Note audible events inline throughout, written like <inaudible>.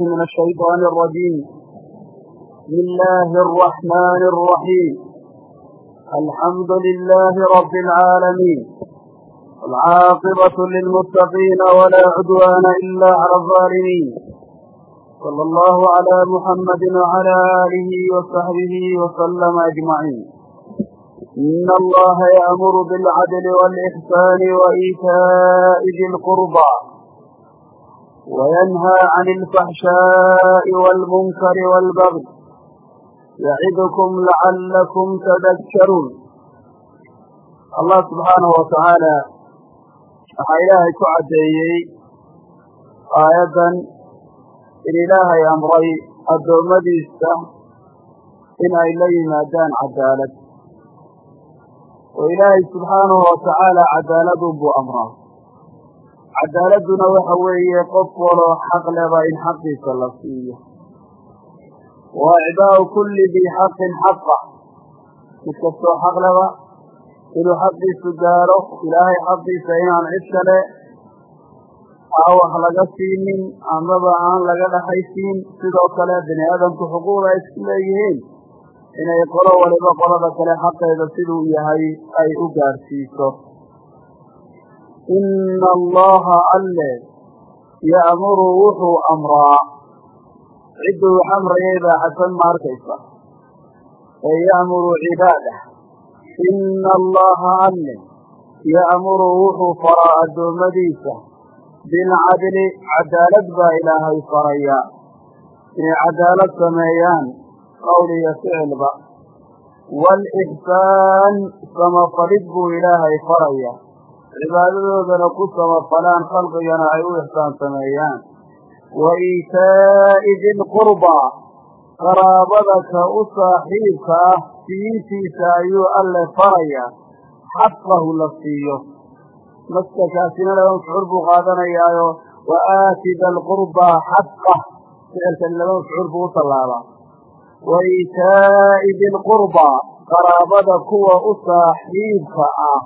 من الشيطان الرجيم بسم الله الرحمن الرحيم الحمد لله رب العالمين العاقبة للمتقين ولا عدوان إلا على الظالمين صلى الله على محمد وعلى آله وصحبه وسلم أجمعين إن الله يأمر بالعدل والإحسان وإيتاء ذي القربى وينهى عن الفحشاء والمنكر والبغي يعظكم لعلكم تذكرون allah subxaanahu watacaala waxaa ilaahay ku caddeeyey aayaddan in ilaahay amray addoommadiisa in ay la yimaadaan cadaalad oo ilaahay subxaanahu watacaala cadaaladunbuu amraa cadaaladduna waxa weeye qof waloo xaq leba in xaqiisa la siiyo. Wa icdaa'u kulli dii xaqin xaqa. Mid kastoo xaq leba inuu xaqiisu gaadho ilaahay xaqiisa inaan cid kale aan wax laga siinin amaba aan laga dhaxaysiin sidoo kale bini aadamku xuquuqda ay isku leeyihiin. Inay qolo waliba qolada kale xaqeeda siduu yahay ay u gaadhsiiso ina allaha alle ya'muru wuxuu amraa cidduu wax amrayay baa xasan ma arkaysa ee ya'muru cibaadah ina allaha alle ya'muru wuxuu faraa addoommadiisa bilcadli cadaalad baa ilaahay farayaa inay cadaalad sameeyaan qowl iyo ficilba waalixsaan samafalid buu ilaahay farayaa cibaadadoodana ku samafalaan khalqigana ay u ixsaan sameeyaan wa iitaa'i dilqurbaa qaraabada u saaxiibka ah siintiisa ayuu alle farayaa xaqahu la siiyo maskakaasina laba mafcuul buu qaadanayaayo wa aati da lqurbaa xaqah ficilkani laba mafcuul buu u tallaabaa wa iitaa'i dilqurbaa qaraabada kuwa u saaxiibka ah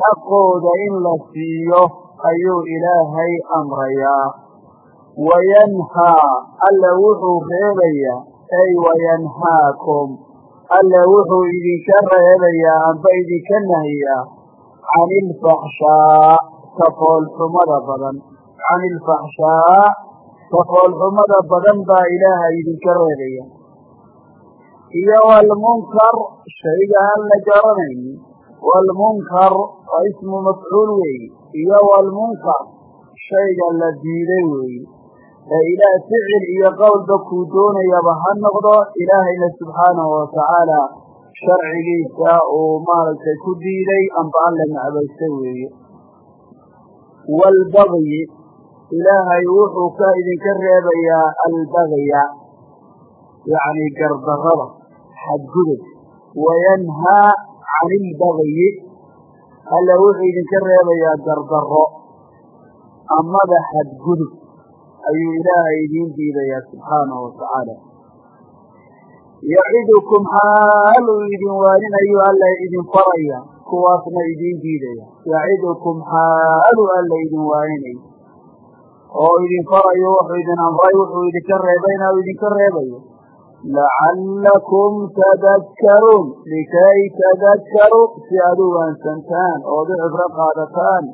xaqooda in la siiyo ayuu ilaahay amrayaa. Wayanhaa alle wuxuu reebayaa. Ay wayanhaakum. Alle wuxuu idinka reebayaa amba idinka nahiyaa. Can ilfaxshaa tafoolxumada badan. Can ilfaxshaa tafoolxumada badan baa ilaahay idinka reebaya iyo walmunkar shayga aan la garanaynin waalmunkar waa ismu mafcuul weeye iyo waalmunkar shayga la diiday weeye ee ilaah ficil iyo qowlba kuu doonayaba ha noqdo ilaahayna subxaanahu watacaala sharcigiisa uu maaragtay ku diiday amba alle necbaystay weeye waalbagyi ilaahay wuxuu ka idinka reebayaa albagya yacni gardarrada xadgudub wayanhaa can ilbagyi alle wuxuu idinka reebayaa gardarro amaba xadgudub ayuu ilaahay idiin diidayaa subxaanahu watacaala yacidukum xaaluu idin waaninayu alla idin faraya kuwaasna idiin diidaya. Yacidukum xaaluu alla idin waaninayo oo idin farayo wuxuu idin amray wuxuu idinka reebayna uu idinka reebayo lacallakum tadakkaruun likay tadakkaruu si aad u waansantaan ood u cibro qaadataan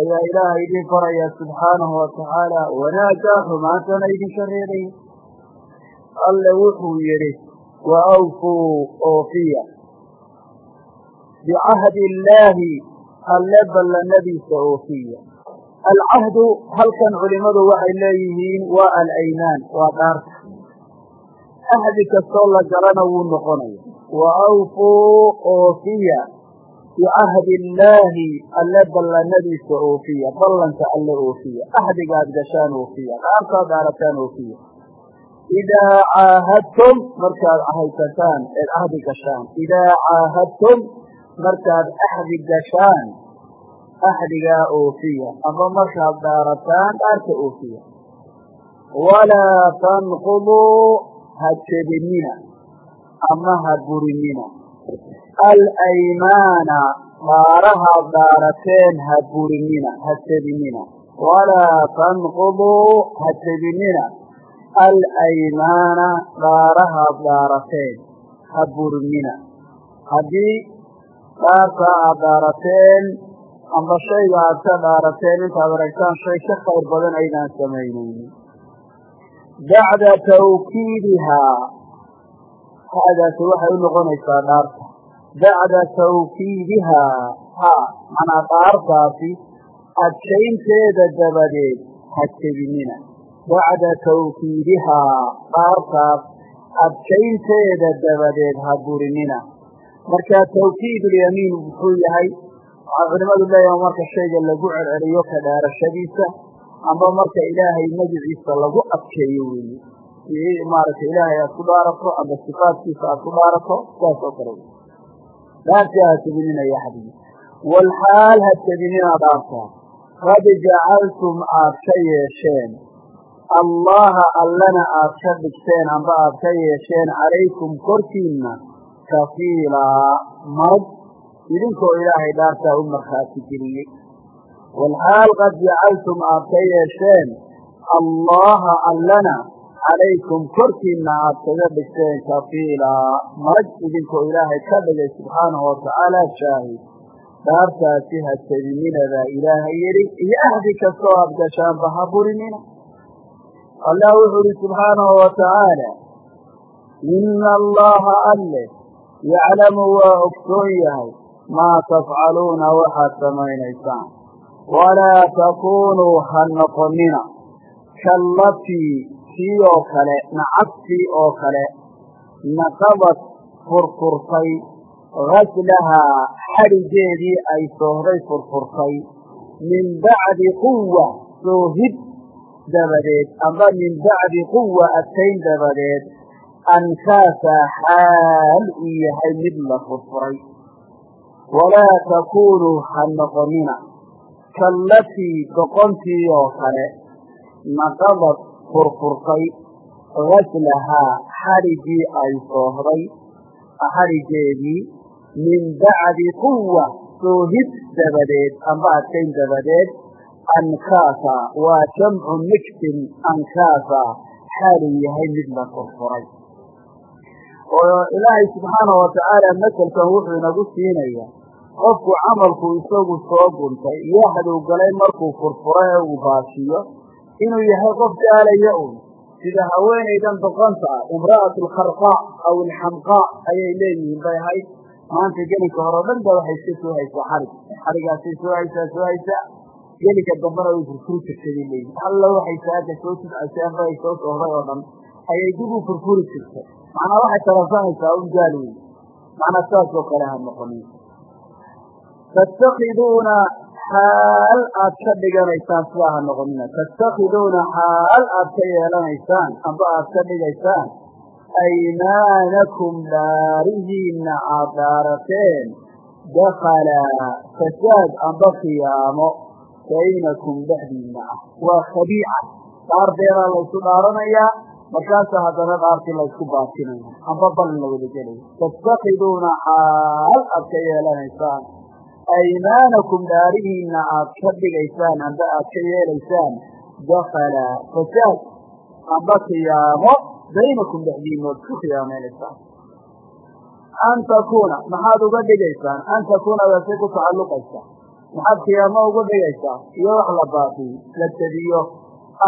ayaa ilaahay idin faraya subxaanahu watacaala wanaagga xumaantana idinka reebaya alle wuxuu yidhi wa awfuu oofiya bicahdi illaahi alle ballanadiisa oofiya alcahdu halkan culimadu waxay leeyihiin waa alaymaan waa dhaarta ahdi kastoo la galana wuu noqonaya. Wa awfuu oofiya bicahdi illaahi alle ballanadiisa oofiya ballanka alle oofiya ahdigaad gashaan oofiya dhaartaad dhaarataan oofiya. Idaa caahadtum markaad ahaysataan eed ahdi gashaan. Idaa caahadtum markaad ahdi gashaan ahdigaa oofiya. Ama markaad dhaarataan dhaarta oofiya. Walaa tanquduu ha jebinina ama ha burinina. Alaymaana dhaarahaad dhaarateen ha burinina ha jebinina walaa tanquduu ha jebinina alaymaana dhaarahaad dhaarateen ha burinina. Haddii dhaarta aad dhaarateen amba shayga aad ka dhaarateen intaad aragtaan shay ka khayr badan aydaan samaynaynin bacda tawkiidihaa hadaasi waxay u noqonaysaa dhaarta. Bacda tawkiidihaa ha manaa dhaartaasi adkaynteeda dabadeed ha jebinina bacda tawkiidihaa dhaartaas adkaynteeda dabadeed ha burinina. Marka tawkiidulyamiin muxuu yahay waxaa culimadu leeyaha marka shayga lagu celceliyo ka dhaarashadiisa amba marka ilaahay magiciisa lagu adkeeyo weeye maaragtay ilaahay aad ku dhaarato amba sifaadkiisa aad ku dhaarato saas oo kale. Dhaartaa ha jebinina ya xabigi walxaal ha jebinina dhaartaa qad jacaltum aad ka yeesheen. Allaha allana aad ka dhigteen amba aad ka yeesheen calaykum korkiinna kafiilaa marag idinkoo ilaahay dhaartaa u markhaati geliyey walxaal qad jacaltum aad ka yeesheen allaha allana calaykum korkiinna aad kaga dhigteen kafiilaa marag idinkoo ilaahay ka dhigay subxaanahu watacaala shaahid dhaartaasi ha jebininadaa ilaahay yidhi iyo ahdi kastoo aad gashaanba ha burinina allah wuxuu uhi subxaanahu watacaala ina allaha alle yaclamu waa ogsoon yahay maa tafcaluuna waxaad samaynaysaan walaa takuunuu ha noqonina kallatii tii oo kale nacagtii oo kale naqabad furfurtay gaslahaa xadhigeedii ay soohday furfurtay min bacdi quwa soohid dabadeed amba min bacdi quwa adkayn dabadeed ankaasaa xaal uu yahay mid la furfuray walaa takuunuu ha noqonina kallatii doqontii oo kale naqadad furfurtay gaslahaa xadhigii ay soohday xadhigeedii min bacdi quwa soohid dabadeed amba adkayn dabadeed ankaasa waa jamcu miktin ankaasa xaaluu yahay mid la furfuray. Oo ilaahay subxaanahu watacaala maselkan wuxuu inagu siinaya qofku camalku isagu soo guntay yaxduu galay markuu furfuro ee uu baashiyo inuu yahay qof gaalaya un sida haweenaydan doqonta ah imra'atu aw alxamqaa ayay leeyihiin bay ahayd. Maanta gelinka hore o dhan ba waxay iska soo haysaa xarig. Xarigaasay soo haysaa soo haysaa gelinka dambana way furfuri jirtay bay alla waxay saaka soo tudcaysay amba ay soo soohday oo dhan. Ayay dib u furfuri jirtay macnaa waxay taransanaysaa un gaal wey macnaa saas oo kale ha noqonin tattakiduuna xaal aad ka dhiganaysaan sidaa ha noqonina tattakiduuna xaal aad ka yeelanaysaan amba aad ka dhigaysaan aymaanakum dhaarihiinna aad dhaarateen dakhalaa fasaad amba khiyaamo baynakum dhexdiinna ah waa khabiica dhaar beeraa laysu dhaaranayaa markaasa haddana dhaartii laysku baatinaya amba balin la wada gelaya tattakiduuna xaal aad ka yeelanaysaan aymaanakum dhaarihiinna aad ka dhigaysaan amba aad ka yeelaysaan dakala fasaad amba khiyaamo baynakum dhexdiina ood ku khiyaameynaysaan an takuuna maxaad uga dhigaysaan an takuuna daasay ku tacalluqaysa maxaad khiyaamo uga dhigaysaa iyo wax la baaqiyo la tediyo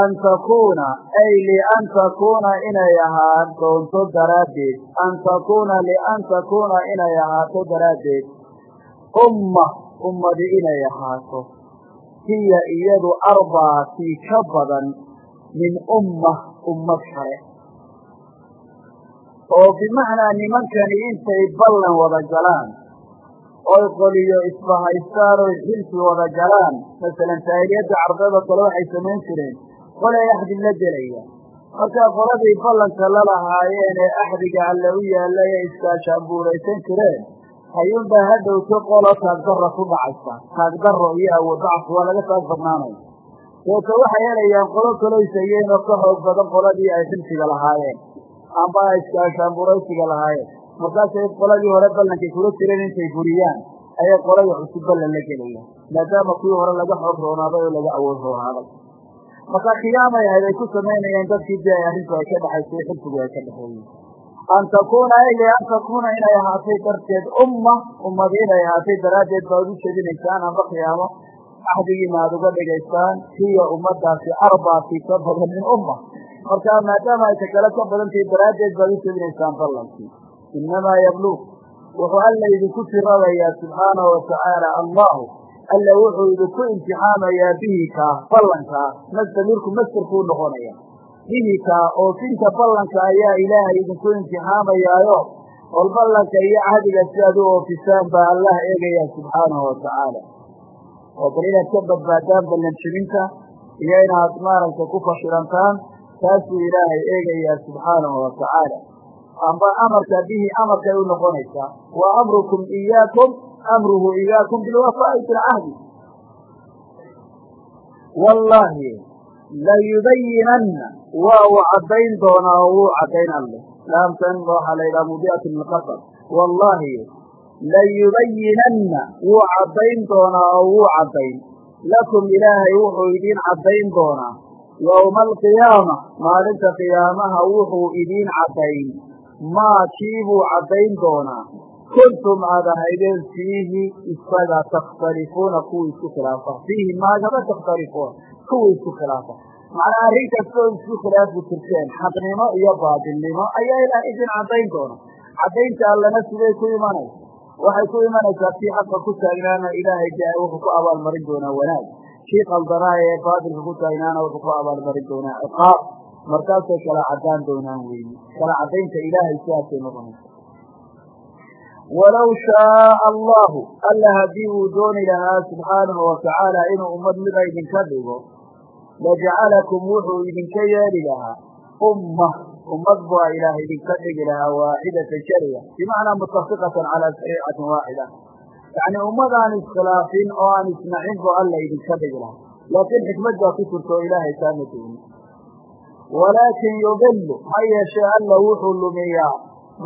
an takuuna ay lian takuuna inay ahaan doonto daraaddeed an takuuna lian takuuna inay ahaato daraaddeed umma ummadi inay ahaato. Hiya iyadu arbaa tii ka badan min umma ummad kale. Oo bimacnaa nimankani intay ballan wada galaan. Oy qoliyo isbahaystaan oy xilfi wada galaan. Masalan taahiliyadda carbeedoo kale waxay samayn jireen qolay axdi la gelaya. Markaa qoladii ballanka la lahaayeen ee axdiga alle u yaallay ee iskaashaanbuuraysan jireen ayuunbaa hadhowto qolo taagdarra ku dhacaysa taagdarro iyo awood dacfu waa laga taag badnaanaya deeta waxay helayaan qolo kaloysayeen oo ka xoog badan qoladii ay xilfiga lahaayeen. Amba ay iskaashaanburaysiga lahaayeen. Markaasay qoladii hore ballankay kula jireen intay buriyaan ayay qoladii cusub ballan la gelayaan maadaama kuwii hore laga xoog roonaaday oo laga awood roonaaday. Marka khiyaamay ahayd ay ku samaynayeen dadkii dee arrintu ay ka dhexaysay xilfigu ay ka dhexeeyeen an takuuna ay an takuuna inay ahaatay darteed umma ummadi inay ahaatay daraaddeed baad u jedinaysaan amba khiyaamo axdigiina aada uga dhigaysaan hiya ummadaasi arbaati ka badan min umma marka maadaama ay takale ka badantahi daraaddeed baad u jedinaysaan ballankii inamaa yabluq wuxuu alla idinku tirabayaa subxaanahu watacaala allahu alla wuxuu idinku imtixaamayaa bihi kaa ballankaa masdamiirku masderkuu noqonaya bihi kaa oofinta ballanka ayaa ilaahay idinku imtixaamayaayo ol ballanka iyo cahdiga si aad u oofisaan baa allah eegaya subxaanahu watacaala oo bal inaad ka badbaadaan ballan jebinta iyo inaad maaragtay ku fashilantaan taasuu ilaahay eegayaa subxaanahu watacaala amba amarka bihi amarkay u noqonaysaa wa amrukum iyaakum amruhu iyaakum bilwafaa'i bilcahdi wallaahi layubayinanna waa uu caddayn doonaa oo wuu caddayn alleh. Laamtan waxaa la yidhaha mudiatu lqasar wallaahi layubayinanna wuu caddayn doonaa oo wuu caddayn. Lakum ilaahay wuxuu idiin caddayn doonaa. Yowma alqiyaama maalinta qiyaamaha wuxuu idiin caddayn. Maa kii buu caddayn doonaa. Kuntum aad ahaydeen fiihi isaga takhtalifuuna kuwii isku khilaafa. Fiihi maagaba takhtalifuuna kuwii isku khilaafa macnaa arrin kastoo isku khilaafi jirteen xaqnimo iyo baatilnimo ayaa ilaah idin caddayn doona caddaynta allana siday ku imanaysa waxay ku imanaysaa kii xaqa ku taagnaana ilaahay de wuxuu ku abaalmarin doonaa wanaag. Kii qaldanaa ee baatilka ku taagnaana wuxuu ku abaalmarin doonaa ciqaab. Markaasay kala caddaan doonaan weyi kala caddaynta ilaahay sidaasay noqonaysa walow shaaa allahu alla haddii uu dooni lahaa subxaanahu watacaala inuu ummad mida idinka dhigo lajacalakum wuxuu idinka yeeli lahaa umma ummad baa ilaah idinka dhigi lahaa waaxidatan shariya bimacnaa mutafiqatan calaa shariicatin waaxida yacni ummad aan iskhilaafin oo aan isnacin bu alla idinka dhigi lahaa laakiin xikmad baa ku jirta oo ilaahay kaama doonin walaakin yudilu ha yeeshee alla wuxuu lumiyaa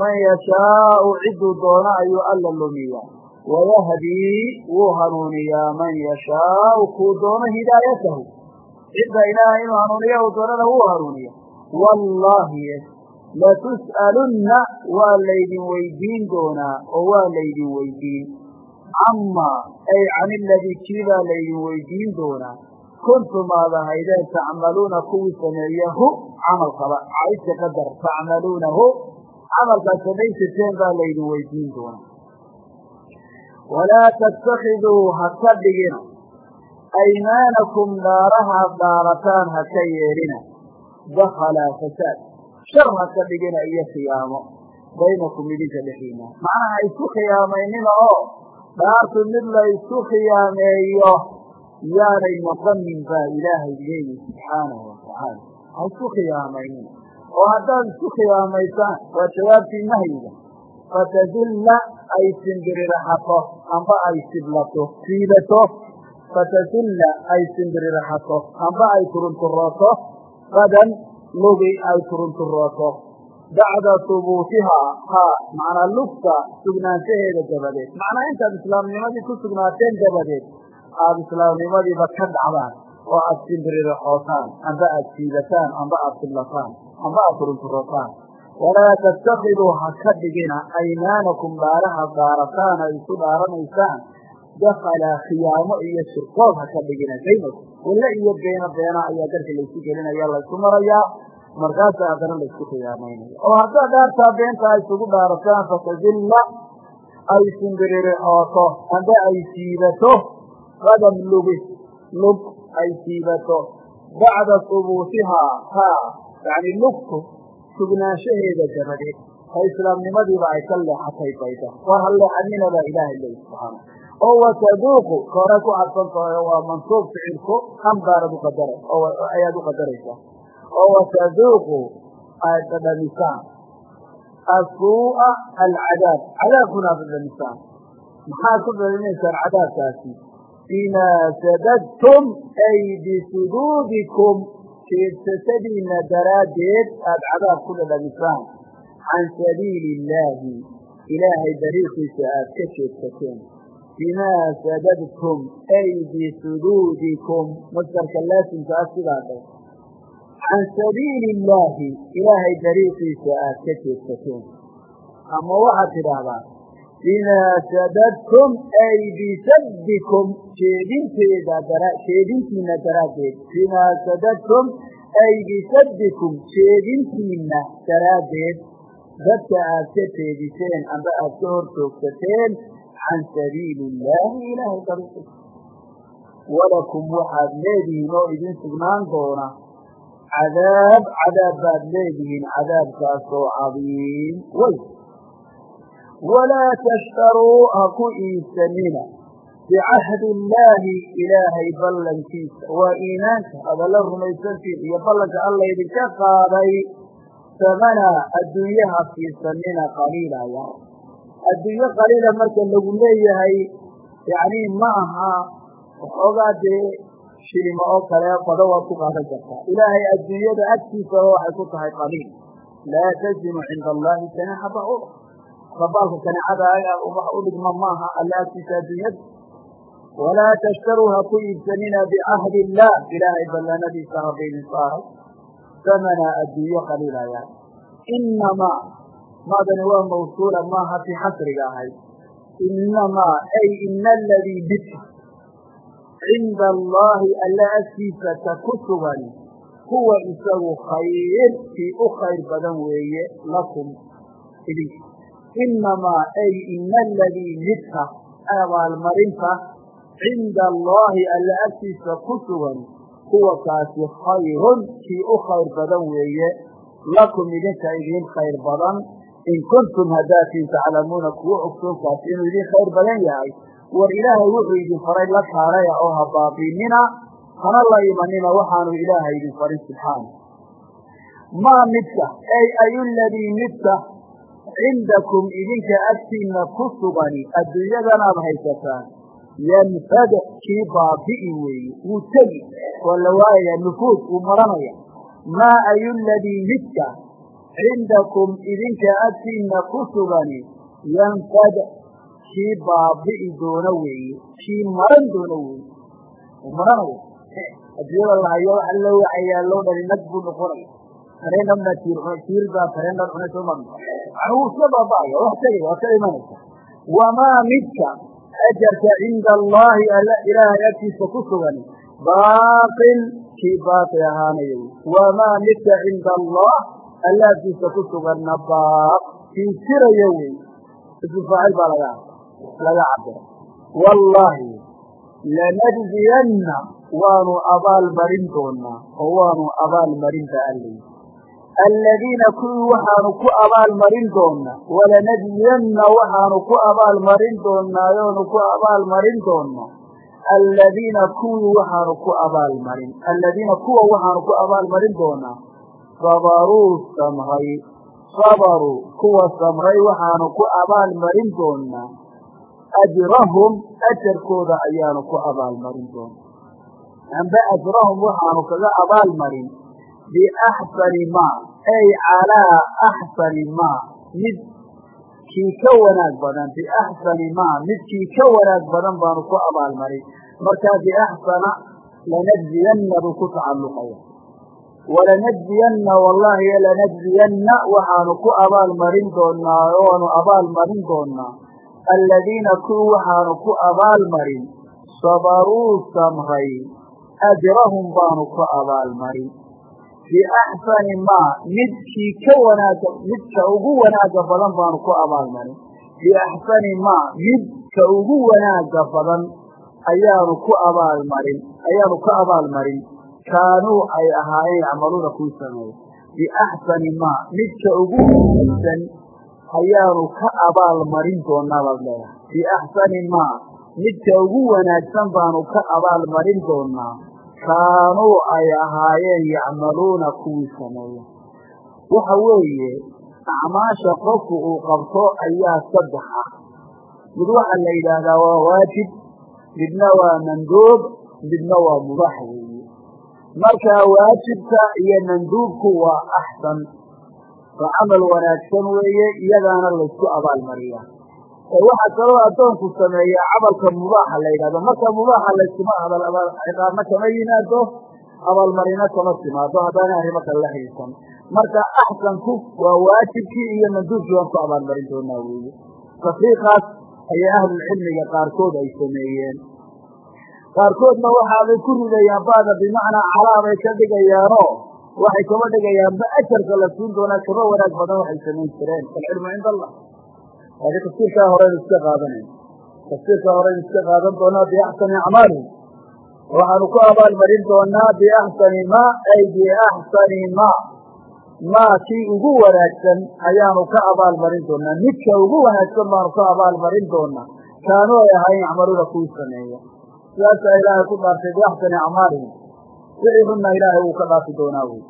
man yashaau cidduu doono ayuu alla lumiyaa wayahdii wuu hanuuniyaa man yashaau kuu doono hidaayatahu cidda ilaahay inuu hanuuniya uu doonana wuu hanuuniya wallaahi latus'alunna waa laydin weydiin doonaa oo waa laydin weydiin camaa ay can iladii kii baa laydin weydiin doonaa kuntum aad ahaydeen tacmaluuna kuwii sameeyahu camalkaba caiska qadar tacmaluunahu camalkaad samayn jirteen baa laydin weydiin doonaa walaa dhigina aymaanakum dhaarahaad dhaarataan ha ka yeelina dakhala fasaad shar ha ka dhigina iyo khiyaamo baynakum idinka dhexiina macnaha isku khiyaamaynina oo dhaartu mid la isku khiyaameeyo yaanay noqonin baa ilaahay leeyihi subxaanahu watacaala ha isku khiyaamaynina oo haddaad isku khiyaamaysaan waa jawaabtii nahyiga fatadilla ay simbirirxato amba ay siblato siibato fatadilla ay simbirirxato amba ay turunturooto qadan lugi ay turunturooto bacda hubuutihaa haa macnaa lugta sugnaanshaheeda dabadeed macnaa intaad islaamnimadii ku sugnaateen dabadeed aada islaamnimadiiba ka dhacdaan oo aad simbiririxootaan amba aad siibataan amba aad siblataan amba aad turunturootaan walaa tattakiduu ha ka dhigina aymaanakum dhaaraha dhaarataan ay isu dhaaranaysaan dakala khiyaamo iyo shirqoob ha ka dhigina baynakum welle iyo beeno beena ayaa darka laysu gelinaya laysu marayaa markaasa haddana laysku khiyaamaynaya oo haddaad dhaartaa beenta isugu dhaarataan fatadilla ay simbiririxooto amba ay siibato qadam lugi lug ay siibato bacda hubuutihaa haa yani lugtu sugnaanshaheeda dabadeed oo islaamnimadiiba ay ka leexatay bayda war ha leexanina baa ilaahay leeyi subxaana oo wataduuqu koray ku oo waa mansuub ficilku ambaanad uqadara ayaad u qadaraysaa. Oo wataduuqu aad dhadhamisaan. Asuu'a alcadaab cadaabkuna aad dhadhamisaan. Maxaad ku dhadhamaysaan cadaabkaasi? Bimaa sadadtum ay bisuduudikum jeedsashadiina daraaddeed aada cadaab ku dhadhamisaan. Can sabiili illaahi ilaahay dariiqiisa aad ka jeedsateen bimaa sadadtum ay bisuduudikum masdarka laasimkaa sidaada can sabiili illaahi ilaahay dariiqiisa aad ka jeedsateen ama waxaad tidhaahdaa bimaa sadadtum ay bisaddikum jeedinteeda jeedintiina daraaddeed bimaa sadadtum ay bisaddikum jeedintiina daraaddeed dadka aad ka jeediseen amba aad ka hor joogsateen can sabiili illaahi ilaahay dariiqiisa walakum waxaad leedihiin oo idin sugnaan doona cadaab cadaab baad leedihiin cadaabkaasoo cadiim way walaa tashtaruu ha ku iibsanina bicahdi illaahi ilaahay ballankiisa waa iimaanka adala rumaysantiin iyo ballanka alla idinka qaaday samana adduunye ha siisanina qaliila ya adduunye qaliila marka lagu leeyahay yacni ma aha waxoogaa dee shilima oo kale bado waad ku qaadan kartaa ilaahay adduunyada agtiisa waxay ku tahay qaliil. Laa tazimu cinda allahi janaxa bacud dabaalka kaneecada wax u dhigma maaha alla agtiisa adduunyada. Walaa tashtaruu ku iibsanina bicahdi illah. Ilaahay ballanadiisa rabba idin saaray. Samana adduunye qaliilaya inamaa maadani waa mawsuula maaha tii xasriga ahayd inamaa ay ina aladii bidka cinda allaahi alla agtiisa ka ku sugan huwa isagu khayr kii u khayr badan weeye lakum idinka inamaa ay ina aladii midka abaalmarinta cinda allaahi alla agtiisa ku sugan huwa kaasi khayrun kii u khayr badan weeye lakum idinka idiin khayr badan in kuntum haddaatiin taclamuuna kuwa ogsoonkaasi inuu idiin khayr badan yahay war ilaahay wuxuu idin faray la kaalaya oo ha baabiinina hana la imanina waxaanu ilaahay idin farin subxaana maa midka ay ayu ladii midka cindakum idinka agtiinna ku sugani adduunyadanaad haysataan yanfad kii baabi'i weeye wuu tegi waa la waayaya nufuud wuu maa ayu ladii midka cindakum idinka agtiinna ku sugani yanfad kii baabi'i doona weeye kii maran doona weeye maranaya adduunyada lahayo waxa loo wacayaa loo dhali nag buu noqonaya tareenabna tiir tiir baa tareenan cunay soo marna yani wuu iska baaba'aya wax tegaya waa ka imanaysa wamaa midka ajarka cinda allaahi alla ilaahay agtiisa alla agtiisa ku suganna baaq kii tiraya wey ismu faacil baa laga laga cabira wallaahi lanajziyanna waanu abaal marin doonaa oo waanu abaal marin ba alla aladiina kuwii waxaanu ku abaal marin doonaa. Walanajziyanna waxaanu ku abaal marin doonaayoonu ku abaal marin doonaa. Aladiina kuwii waxaanu ku abaal marin. Aladiina kuwa waxaanu ku abaal marin doonaa sabaruu samray sabaruu kuwa samray waxaanu ku abaal marin doonaa ajrahum ajarkooda ayaanu ku abaal marin doonaa amba ajrahum waxaanu kaga abaal marin biaxsani maa ay calaa axsani maa mid kii ka wanaag badan biaxsani maa midkii ka wanaag badan baanu ku abaalmarin. Markaa biaxsana lanajziyanna buu ku tacalluqaya walanajziyanna wallahi lanajziyanna waxaanu ku abaalmarin doonaa oanu abaalmarin doonaa aladiina kuwi waxaanu ku abaalmarin sabaruu samray ajrahum baanu ku abaalmarin. Biaxsani maa midkii ka wanaaga midka ugu wanaaga badan baanu ku abaalmarin. Biaxsani maa midka ugu wanaaga badan ayaanu ku abaalmarin ayaanu ka abaalmarin kaanuu ay ahaayeen yacmaluuna kuu sameeya biaxsani maa midka ugu wanaagsan ayaanu ka abaalmarin doonaa baad leedahay biaxsani maa midka ugu wanaagsan baanu ka abaalmarin doonaa. Kaanuu ay ahaayeen yacmaluuna kuwii sameeya waxa weeye acmaasha qofku uu qabto ayaa saddex ah. Mid waxaa la yidhaahdaa waa waajib midna waa manduub midna waa mubaax weeye marka waajibka iyo manduubku waa axsan waa camal wanaagsan weeye iyagaana laysku abaalmariyaa waxaa kaloo addoonku sameeyaa camalka mubaaxa la yidhahdo marka mubaaxa layskuma ciqaabna kama yimaado abaalmarino kama timaado haddaana arrimo kale la xiisan marka axsanku waa waajibkii iyo manduubkii waan ku abaalmarin doonaa weeye. Tafriiqaas ayay ahlulcilmiga qaarkood ay sameeyeen qaarkoodna waxaabay ku ridayaan ba'da bimacnaa calaabay ka dhigayaanoo waxay kaba dhigayaanba ajarka la siin doonaa kaba wanaag badan waxay samayn jireen. Alcilmu cinda allah. Laakiin tafsiirkaa horeynu iska qaadanayn tafsiirkaa horeynu iska qaadan doonaa biaxsani acmaalihim waxaanu ku abaalmarin doonaa biaxsani ma ay biaxsani ma. Maa kii ugu wanaagsan ayaanu ka abaalmarin doonaa. Midka ugu wanaagsan baanu ka abaalmarin doonaa. Kaanuu ay ahayn yacmaluuna kuwii sameeya sidaasaa ilaahay ku dhaartay biaxsani acmaalihim. Wixii xunna ilaahay wuu ka dhaafi doonaa wey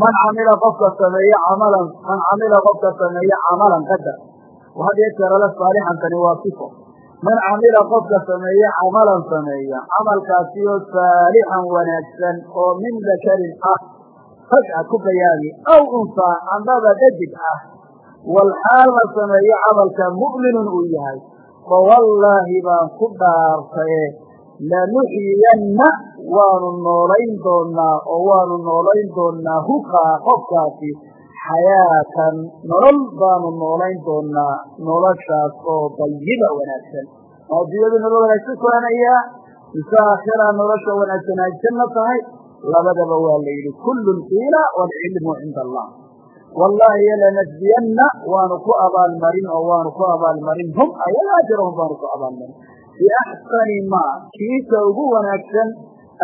man camila qofka sameeye camalan man camila qofka sameeye camalan qadar had iyo jeerale saalixantani waa sifo. Man camila qofka sameeye camalan sameeya camalkaasi oo saalixan wanaagsan oo min dakarin ah ragca ku bayaami aw unsaa andaba dhadig ah walxaal la sameeyo camalka mu'minun uu yahay fawallaahi baan ku dhaartaye lanuxyiyanna waanu noolayn doonaa oo waanu noolayn doonaa hukaa qofkaasi xayaatan nolol baanu noolayn doonaa noloshaas oo dayiba wanaagsan. Adduunyadu nolol wanaagsan kuhanayaa mise aakhira nolosha wanaagsan ay janno tahay. Labadaba waa la yidhi kullun qiila waalcilmu cinda allah wallaahi lanasdiyanna waanu ku abaalmarin oo waanu ku abaalmarin. Hum ayaga ajrahum baanu ku abaalmarin. Biaxsani maa kiisa ugu wanaagsan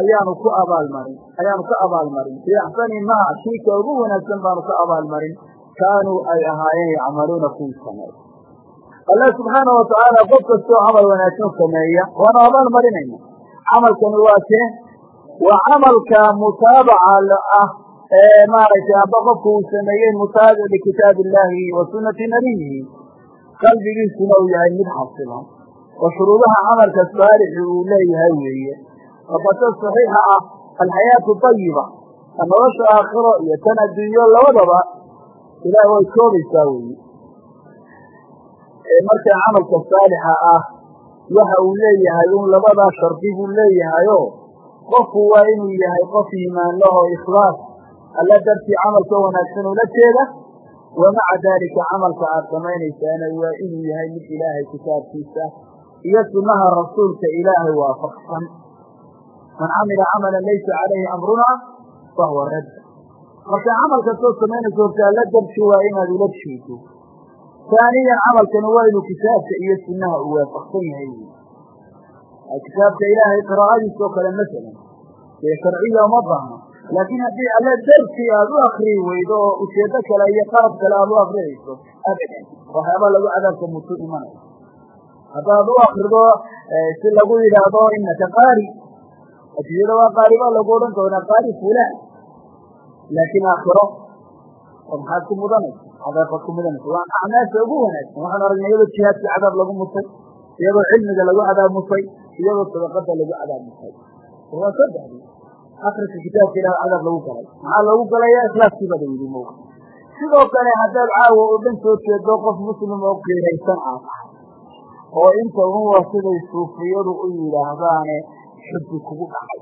ayaanu ku abaalmarin. Ayaanu ka abaalmarin. Biaxsani maa kiika ugu wanaagsan baanu ka abaalmarin. Kaanuu ay ahaayeen yacmaluuna kuwii sameey allah subxaana watacaala qof kastoo camal wanaagsan sameeya waanu abaalmarinayna camalkani waa kee? Waa camalka mutaabaca ah maaragtay amba qofku uu sameeyey mutaabic likitaab illaahi wa sunati nabiyihi qalbigiisuna uu yahay mid xasilan. Oo shuruudaha camalka saalixi uu leeyahay weeye. Wabata saxiixa ah alxayaatu ayiba nolosha aakhiro iyo tan adduunyo labadaba ilaah way koobaysaa weeye. Marka camalka saalixa ah waxa uu leeyahay un labadaa shardi buu leeyahayo qofku waa inuu yahay qof iimaan lahoo ikhlaas alla dartii camalka wanaagsan ula jeeda wa maca daalika camalka aad samaynaysaana waa inuu yahay mid ilaahay kitaabkiisa iyo sunnaha rasuulka ilaahay waafaqsan. Man camila camalan laysa calayhi amrunaa fahuwa radd. Marka camal kastoo samaynaysa horta alla darti waa inaad ula jeedo. Taaniyan camalkani waa inuu kitaabka iyo sunnaha uu waafaqsan yahay. Kitaabka ilaahay qiraa'adiisoo kale masalan dee sharciya uma baahno laakiin haddii alle dartii aad u akriyi weydo oo ujeedo kale iyo qalab kale aad u akriyayso abadan waxyaaba lagu cadaabka mutu imanaya haddaad u akrido si lagu yidhaahdo inaka qaari. Adduunyada waa qaari baa lagu odhan doonaa qaari fulaan. Laakiin aakhiro oo maxaad ku mudanaysa cadaabbaad ku mudanaysa waa acmaasha ugu wanaagsan. Waxaan aragnay iyadoo jihaadkii cadaab lagu mutay iyadoo cilmiga lagu cadaab mutay iyadoo sadaqada lagu cadaab mutay waa saddexdii akriska kitaabka ilaah cadaab lagu galay. Maxaa loogu galaya ikhlaaskii bada yidhi mowga sidoo kale haddaad caawa oo dhan soo jeedo qof muslim oo qiiraysan tahay. Oo inta un waa siday suufiyadu u yidhaahdaane xubbi kugu dhacay.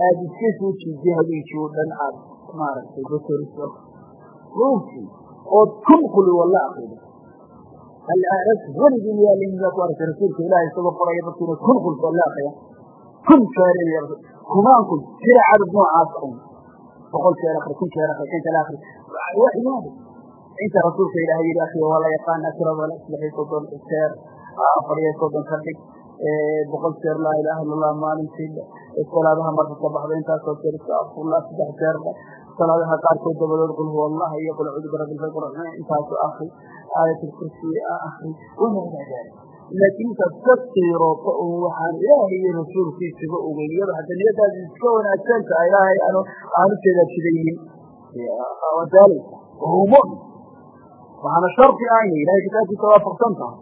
Aada iska soo jiiday habeenkii oo dhan aad maaragtay batoriso runtii ood kun quli walla akrido hal aragta weligin yaalin ku aragtay rasuulka ilahi isagoo qoraya dadkiina kun qul walla akriya kun jeer jira cadad noocaas un boqol jeer akri kun jeer akri kan kale akri waa cibaado inta rasuulka ilaahay yidhi akriya waa la yaqaan akrada la islaxay soddon jeer afar iyo soddon ka dhig boqol jeer laa ilaha illa allah maalintii salaadaha marka ka baxda intaasoo jeer astafurlah saddex jeerba salaadaha qaarkood dabadood qul huwa allah iyo qul acuudu birabbi lfalq intaasu akri aayat lkursi akri dalik laakiin siirooto un waxaan ilaahay iyo rasuulkiisaba ogeyn. Iyado hadda niyadaadi iska wanaagsan tahay ilaahay aanu aanu jeedaajidaynin dalik wahuwa waxaana shardi aan yahy ilahay kitaabkiisa waafaqsan tahay.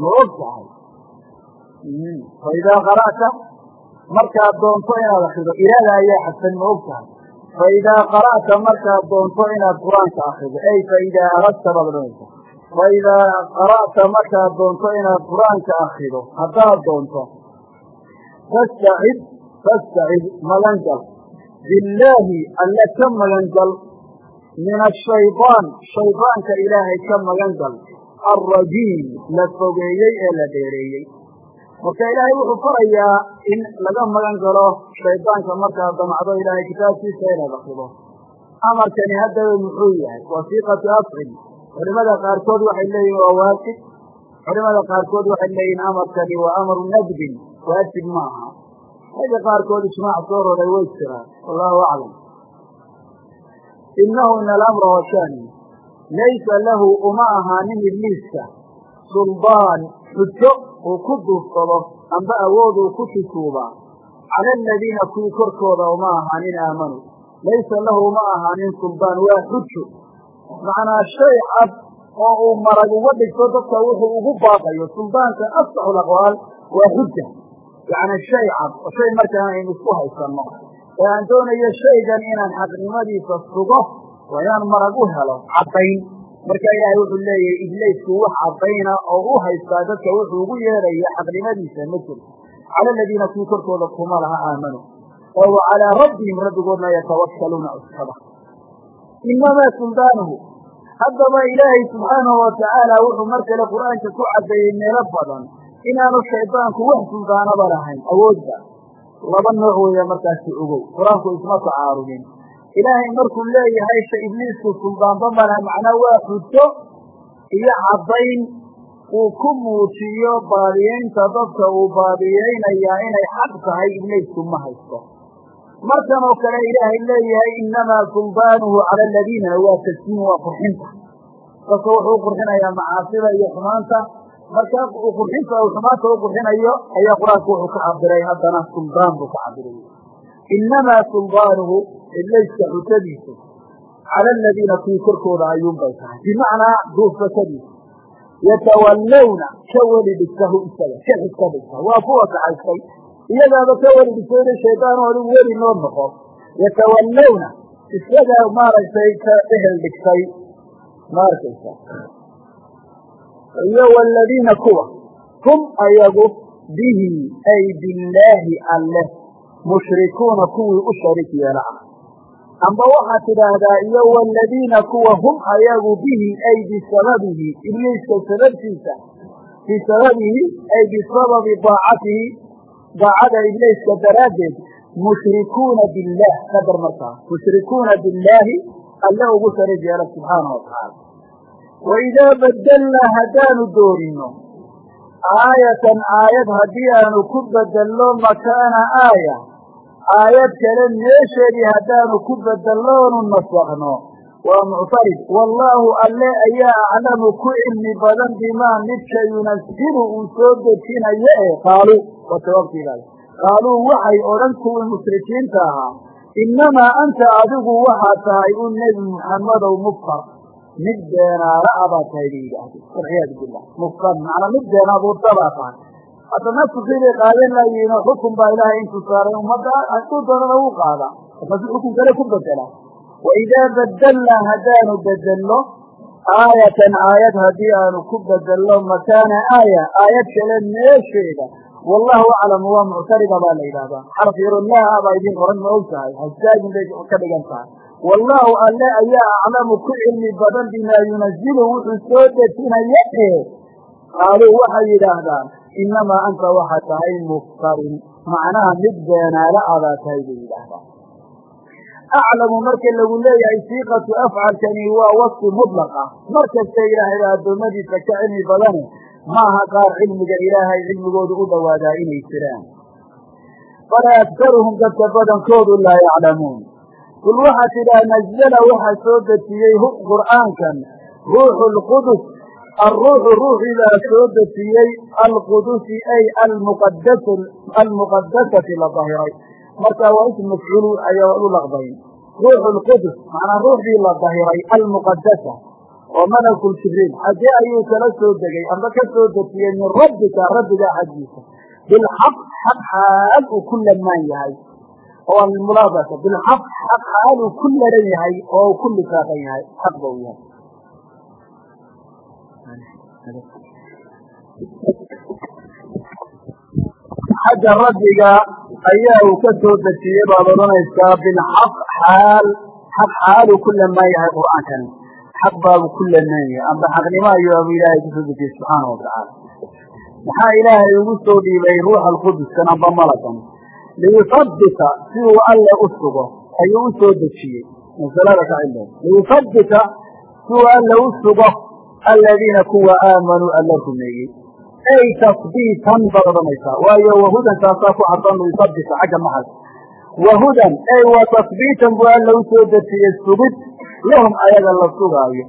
Ma og tahay faidaa qara'ta markaad doonto inaad akrido iraada ayaa xadsan ma og tahay. Faidaa qara'ta markaad doonto inaad qur'aanka akrido ey faidaa aradta baad odhanaysa fa idaa qara'ta markaad doonto inaad qur'aanka akrido haddaad doonto fastacid fastacid magangal billaahi alle ka magangal min ashaydaan shaydaanka ilaahay ka magangal alrajiim la fogeeyey ee la dheereeyey. Marka ilaahay wuxuu farayaa in laga magan galo shaydaanka markaad damacdo ilaahay kitaabkiisa inaad akrido amarkani haddaba muxuu yahay? Wasiiqatu afcil culimada qaarkood waxay leeyihiin waa waajib. Culimada qaarkood waxay leeyihiin amarkani waa amru nadbin waajib ma aha. Ragga qaarkood ijmaac soo roray way jiraan wallahu aclam. Inahu in alamra washani laysa lahu uma ahaanin ibliiska. Suldaan xujo uu ku duufsado amba awood uu ku tusuubaa cala aladiina kuwii korkooda uma ahaanin aamanuu laysa lahu uma ahaanin suldaan waa xujo macnaa shay cad oo uu marag uga dhigto dadka wuxuu ugu baaqayo suldaanka asaxu aqwaal waa xuja yacni shay cad oo shay markaan aynu isku haysanno. Ee aan doonayo shaygan inaan xaqnimadiisa sugo waa inaan marag u helo caddayn. Marka ilaahay wuxuu leeyahay iblaysku wax caddayna oo u haystaa dadka wuxuu ugu yeedhaya xaqnimadiisa ma jiro. Cala aladiina kuwii korkooda kuma laha aamanu oo wa calaa rabbihim rabbigoodna yatawakkaluuna cuskada inamaa suldaanuhu haddaba ilaahay subxaanahu watacaala wuxuu mar kale qur'aanka ku caddeeyey meelo badan inaanu shaydaanku wax suldaanaba lahayn awoodda laba nooc weeya markaasi ogow qur'aanku isma tacaarudin ilaahay markuu leeyahay sha ibliisku suldaanba malaha macnaa waa xujo iyo caddayn uu ku muujiyo baadiyeynta dadka uu baadiyeynayaa inay xaq tahay ibliisku ma haysto markan oo kale ilaahay leeyahay inamaa suldaanuhu cala aladiina waa tasjiin waa qurxinta. Dadka wuxuu qurxinayaa macaasida iyo xumaanta. Markaa qurxinta xumaanta u ayaa qur'aanku wuxuu ka cabiray haddana suldaan buu ka cabiray inamaa suldaanuhu iblayska xujadiisu cala aladiina kuwii korkooda ayuunbay tahay. Bimacnaa duufsashadiisa yatawallawna ka weli dhigtahu isaga ka xigka dhigta. Waa kuwa kaxaystay iyagaaba ka weli dhigtayna shaydaan adigu weli noo noqo. Yatawallawna. Isaga maaragtay ka ehel dhigtay. Ma arkaysa iyo waladiina kuwa. Hum ayagu bihi ay billaahi alleh mushrikuuna kuwii u shariik yeela ah amba waxaad tidhaahdaa iyo waladiina kuwa hum ayagu bihi ay bisababihi. Ibliiska sababtiisa. Bisababihi ay bisababi daacatihi daacada ibliiska daraaddeed mushrikuuna billaah qadar markaa mushrikuuna billaahi alle ugu shariik yeela watacaala wa idaa badelnaa haddaanu doorino aayatan aayad haddii aanu ku bedelno makaana aaya aayad kale meesheedii haddaanu ku bedelno oonu nasakno waa muctarid wallaahu alle ayaa aclamu ku cilmi badan bimaa midka yunasilu uu soo dejinayo ee qaaluu waa jawaabtiilaada qaaluu waxay odhan kuwii mushrikiinta ahaa innamaa anta adigu waxaad tahay u nebi muxammadow muftar. Mid beenaala a baad tahay bay yidhaahdeen walciyaadu billah muftar. Macnaa mid been abuurta baa tahay. Hadda nafsikii bay qaadan laayihiin oo xukun baa ilaahay intuu saaray ummadda hadduu doonana wuu qaada markaasu xukun kale ku bedela. Wa idaa badelnaa haddaanu bedelno aayatan aayad haddii aanu ku bedelno makaana aaya aayad kale meesheeda wallahu aclamu waa muctarida baa la yidhahdaa xaraf yarolaaha baa idin qoran ma og tahay. Hastaagin bay ka dhigan tahay. Wallaahu alle ayaa aclamu ku cilmi badan bimaa yunazilu wuxuu soo dejinaya ee qaaluu waxay yidhaahdaan innamaa anta waxaa tahay muftarin macnaha mid beenaala adaa tahay bay yidhaahdaan. Aclamu marka lagu leeyahay siiqatu afcalkani waa wasfi mudlaq ah mar kasta ilaahay baa addoommadiisa ka cilmi badane maaha qaar cilmiga ilaahay cilmigoodu u dhowaadaa inay jiraan. Bal aktaruhum dadka badankoodu laa yaclamuun. Kul waxaa tidhaha nazala waxaa soo dejiyey qur'aankan ruuxu lqudus alruuxu ruuxiibaa soo dejiyey alqudusi ay almuqadasati la dahiray. Marka waa ism mafcuul ayaa u laqbayn. Ruuxu macnaa ruuxdii la dahiray almuqadasa oo malakul jibriil xaggee ayuu kala soo degay amba ka soo dejiyey min rabbika rabbigaa xaggiisa. Bilxaq xaq xaal uu ku lamaan yahay. Oo almulaabasa bilxaq xaq xaal uu ku laran yahay oo uu ku lifaaqan yahay. Xaq ba u yahay. Xagga rabbiga ayaa uu ka soo dejiyey baad odhanaysaa bilxaq xaal xaq xaaluu ku lamaan yahay qur'aankani xaq baabuu ku lamaan yahay amba xaqnimo abu ilaahay ku soo dejiyey subxaana watacaala maxaa ilaahay ugu soo dhiibay ruuxa alquduskan amba malakan liyusabbita si uu alle u sugo ayuu u soo dejiyey masalada ka cildeed liyusabbita si uu alle u sugo aladiina kuwa aamanuu alla rumeeyey ay tasbiitan baad odhanaysaa waayo wahudan taasaa ku caddan liyusabbita xagga maxal wahudan ay wa tasbiitan buu alla u soo dejiyey sugid lahum ayaga la sugaayo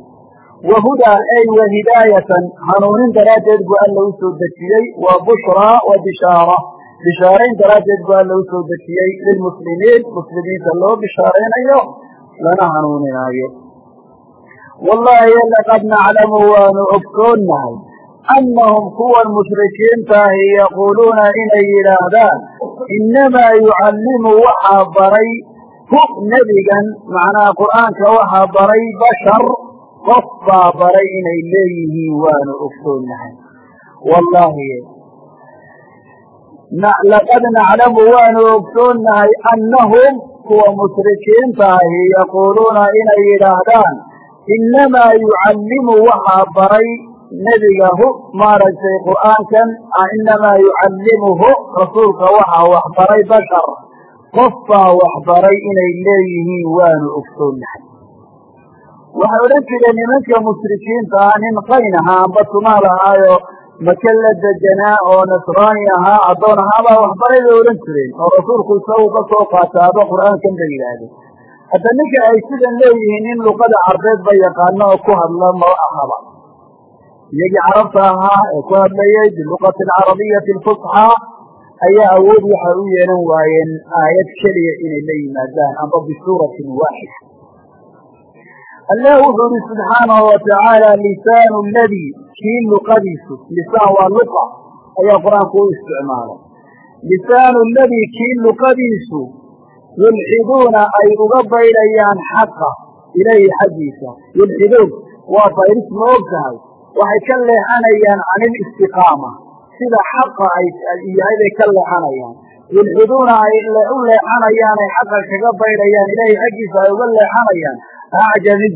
wahudaa ay wa hidaayatan hanuunin daraaddeed buu alla u soo dejiyey wa bushraa wa bishaara bishaarayn daraaddeed buu alla u soo dejiyey lilmuslimiin muslimiinta loo bishaaraynayo lana hanuuninaayo wallahi laqad naclamu waanu ogsoonnahay annahum kuwan mushrikiintaahi yaquuluuna inay yidhaahdaan innamaa yucallimu waxaa baray hu nebigan macnaha qur'aanka waxaa baray bashar qof baa baray inay leeyihiin waanu ogsoonnahay wallahi laqad naclamu waanu ogsoonnahay annahum kuwa mushrikiintaahi yaquuluuna inay yidhaahdaan innamaa yucallimu waxaa baray nebiga hu maaragtay qur'aankan inamaa yucallimuhu rasuulka waxaa waxbaray bashar qof baa waxbaray inay leeyihiin waanu ogsoonnahay waxay odhan jireen nimanka mushrikiinta ah nin qayn ahaa amba tumaal ahaayo maka la deganaa oo nasraani ahaa addoon ahaabaa waxbaray bay odhan jireen oo rasuulku isagu ka soo qaataaba qur'aankan bay yidhaahdeen hadda ninka ay sidan leeyihiin nin luqada carbeed ba yaqaano oo ku hadla ma ahaba. Iyagii carabta ahaa ee ku hadlayay biluqati alcarabiyati alfusxaa ayaa awood waxay u yeelan waayeen aayad keliya inay la yimaadaan amba bisuuratin waaxida allah wuxuu ihi subxaanahu watacaala lisaanu ladii kii luqadiisu lisaan waa luqa ayaa qur'aanku u isticmaalay. Lisaanu ladii kii luqadiisu yulxiduuna ay uga baydhayaan xaqa ilayhi xaggiisa. Yulxiduun waa bayris ma og tahay waxay ka leexanayaan can ilistiqaama sida xaqa ay yahay bay ka leexanayaan. Yulxiduuna ay u leexanayaan ay xaqa kaga baydhayaan ilaahay xaggiisa ay uga leexanayaan. Acjamiy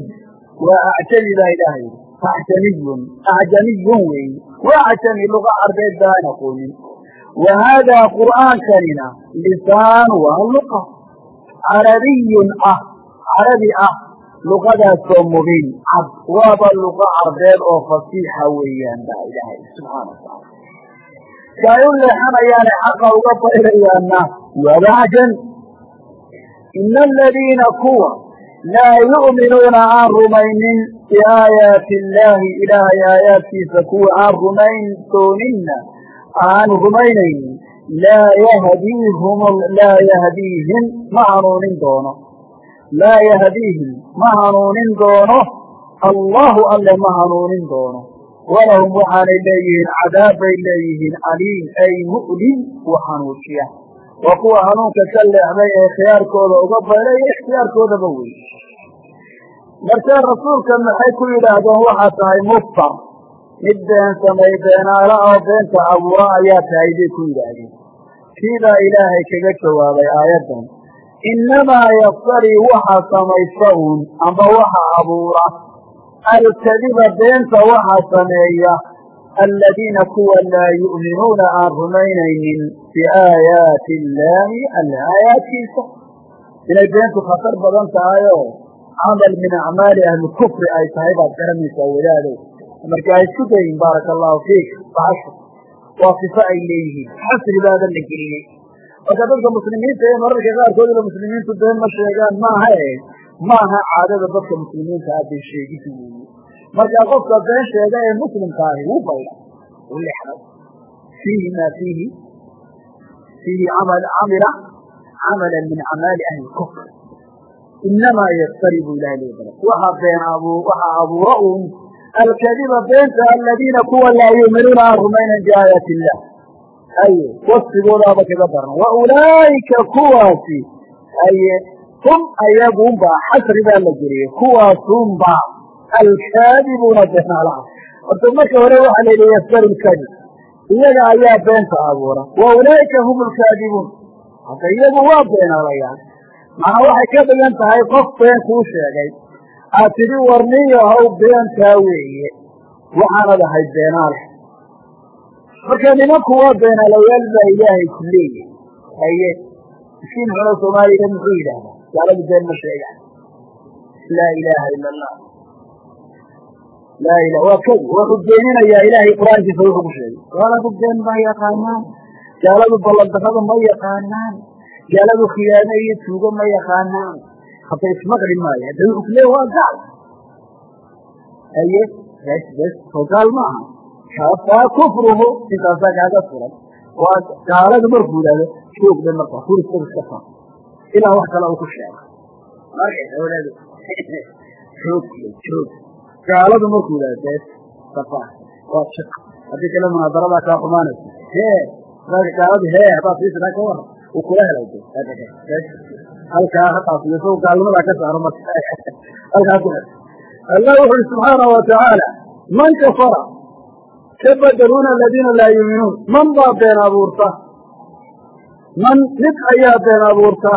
waa acjami baa ilaahay. Acjamiyun acjamiyun weeye waa acjami luqa carbeed ba aan aqoonin. Wa haadaa qur'aankanina lisaan waa luqa. Carabiyun ah carabi ah luqadaasoo mubiin. Cad waaba luqa carbeed oo fasiixa weeyaan baa ilaahay subxaana watacaala si ay u leexanayaane xaqa uga bayrayaanna waaba acjami ina aladiina kuwa laa yu'minuuna aan rumaynin biaayaati illaahi ilaahay aayaadkiisa kuwa aan rumayn dooninna aan rumaynaynin laa yahdiihum laa yahdiihim ma hanuunin doono. Laa yahdiihim ma hanuunin doono. Allahu alle ma hanuunin doono walahum waxaanay leeyihiin cadaab bay leeyihiin aliim ay mu'lim wa hanuujiya waa kuwa hanuunka ka leexday ee khiyaarkooda uga baylay ikhtiyaarkoodaba wey markee rasuulka maxay ku yidhaahdeen waxaa tahay muftar. Mid been samay beenaala oo beenta abuura ayaa tahay bay ku yidhaahdeen. Kiibaa ilaahay kaga jawaabay aayaddan. Innamaa yaftarii waxa samaysta uun amba waxa abuura alkadiba beenta waxa sameeya aladiina kuwa laa yu'minuuna aan rumaynaynin biaayaati illaahi alla aayaadkiisa. Inay beentu khatar badan tahayoo camal min acmaali ahli kufri ay tahay baad garanaysaa wadaadow marka ha isku dayin baaraka allahu fiik baxashu waa sifo ay leeyihiin xasri baadan la geliyey marka dadka muslimiinta ee mararka qaarkood ila muslimiintu been ma sheegaan maaha maaha caadada dadka muslimiinta ah been sheegisi weeye marka qofka been sheega ee muslimka ahi wuu bayda u lexday fiihi ma fiihi? Fiihi camila camala min acmaali ahli kufr. Inamaa yaftari buu ilahay leey bala waxa been abu waxa abuura uun. Alkadiba beenta aladiina kuwa laa yuuminuuna aan rumaynan biaayaati illah aye wasfigoodaaba kaga daran wa ulaa'ika kuwaasi. Aye hum ayagunba xasri baa la geliyey kuwaasunba alkaadibuuna beenaalaha horta marka hore waxaa la yidhi yaftaru lkadib iyaga ayaa beenta abuura wa ulaa'ika hum lkaadibuun hadda iyagu waa beenalayaan macnaa waxay ka dhigan tahay qof been kuu sheegay aad tidhi warniyo haw beentaa weeye waxaanad ahay beenaale marka nimanku waa beenaalayaal baa ilaahay ku leeyahay haye miskiin xuno soomaaliya muxuu yidhaahdaa gaaladu been ma sheegaan laa ilaaha ila allah laa ila waa kadi wuxuu beeninayaa ilaahay qur'aankiisa wuxuu ku sheegay gaaladu been ma yaqaanaan gaaladu ballandarrada ma yaqaanaan gaaladu khiyaano iyo tuugo ma yaqaanaan hadda ismaqli maayo hadda wuxuu ku leeya waa gaal haye bes bes soo gaal maaha kafaa kufruhu intaasaa kaaga furan waa gaaladu markuu yidhahdo joogda marka furiska iska saa ilaa wax kale uu ku sheego gaaladu markuu safa waa jiq haddii kale munaadaradaa kaa xumaanaysa. Hee gaaladu hee haddaad sii ka waran uu kula helay halkaa haqaasiyo so gaalnimadaa ka saaro marka. <laughs> Halkaa ku allah wuxu uhi subxaanau watacaala man kafara kabadaluuna aladiina laa yuuminuun man baa been abuurta? Man mid ayaa been abuurta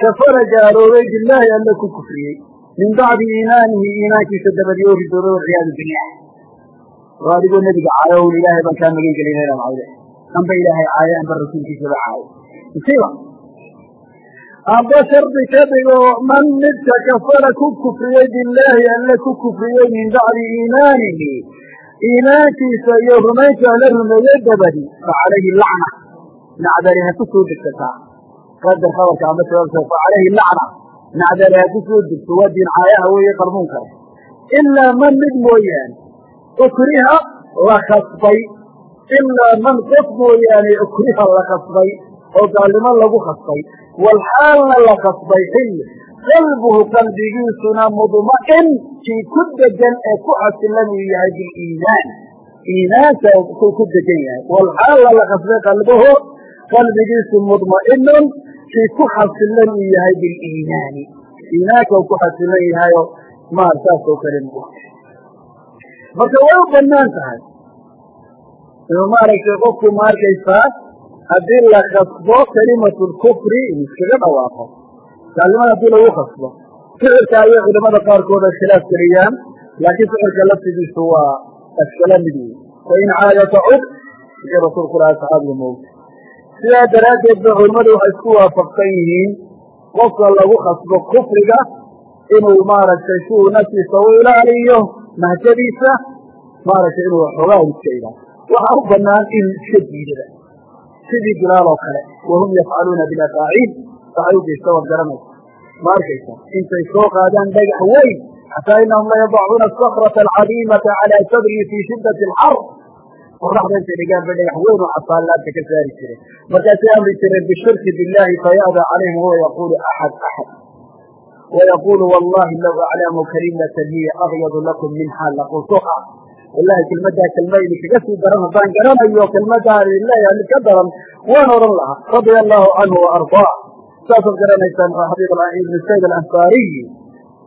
kafara gaaloobay bilaahi alle ku kufriyey min bacdi iimaanihi iimaankiisa dabadii oo ridooday walciyaadu billah oo adigoo nebiga caayo un ilaahay baan kaa magan gelinayna macawde amba ilaahay caayo amba rasuulkiisaba caayo musiiba amba shardi ka dhigo man midka kafara ku kufriyey bilaahi alle ku kufriyey min bacdi iimaanihi iimaankiisa iyo rumaynta la rumeeyey dabadi fa calayhi lacna nacdari ha degsataa qadar khabarka ama sababta fa calayhi lacna. Nacdari ha ku soo degto waa diin caayaha weeye qarmuun kale. Ilaa man mid mooyaane ukriha la khasbay. Ilaa man qof mooyaane ukriha la khasbay oo gaalnimo lagu khasbay. Walxaalna la khasbay xilli qalbuhu qalbigiisuna mudma'in kii ku degan ee ku xasilan uu yahay biliimaan iimaanka ku ku degan yahay walxaalna la khasbay qalbuhu qalbigiisu mudma'inun kii ku xasilan uu yahay biliimaani. Iimaanka ku xasilan yahayo maar saas oo kale mu marka way u bannaan tahay. Inuu maaragtay qofku ma arkaysaa haddii la khasbo kalimatu lkufri in iskaga dhawaaqo. Gaalnimada haddii lagu khasbo. Ficilka ayay culamada qaarkood ay khilaaf geliyaan laakiin ficilka laftigiisu waa askala mid wey fain caada tacud sikii rasuulku lahaa saxaabiga mowta sidaa daraaddeed ba culimmadu waxay isku waafaqsan yihiin qofka lagu khasbo kufriga inuu maaragtay si naftiisa u ilaaliyo mahjadiisa maaragtay inuu xoogaa iska ilaaliyo waxaa u banaan in iska diidada sidii bilaal oo kale wahum yafcaluuna bilafaaciil waxay u geysta waad garanaysa. Ma arkaysa intay soo qaadaan dhagax weyn xataa inahum la yadacuuna asakrata alcadiimata calaa sadrihi fii shiddati alxar qoraxda intay dhigaanba dhagax weyn oo casaan laabta ka saari jiray markaasay amri jireen bishirki billaahi fayada calayhim wahuwa yaquulu axad axad wayaquulu wallahi low aclamu kalimata hiya abyadu lakum minha laqultuha wallahi kelmadaa kelma idinkaga sii daran haddaan garanayo kelmadaan idin leeyaha daran waan odhan lahaa radia allaahu canhu waardaa saasaad garanaysaan ibnu sayd aansariy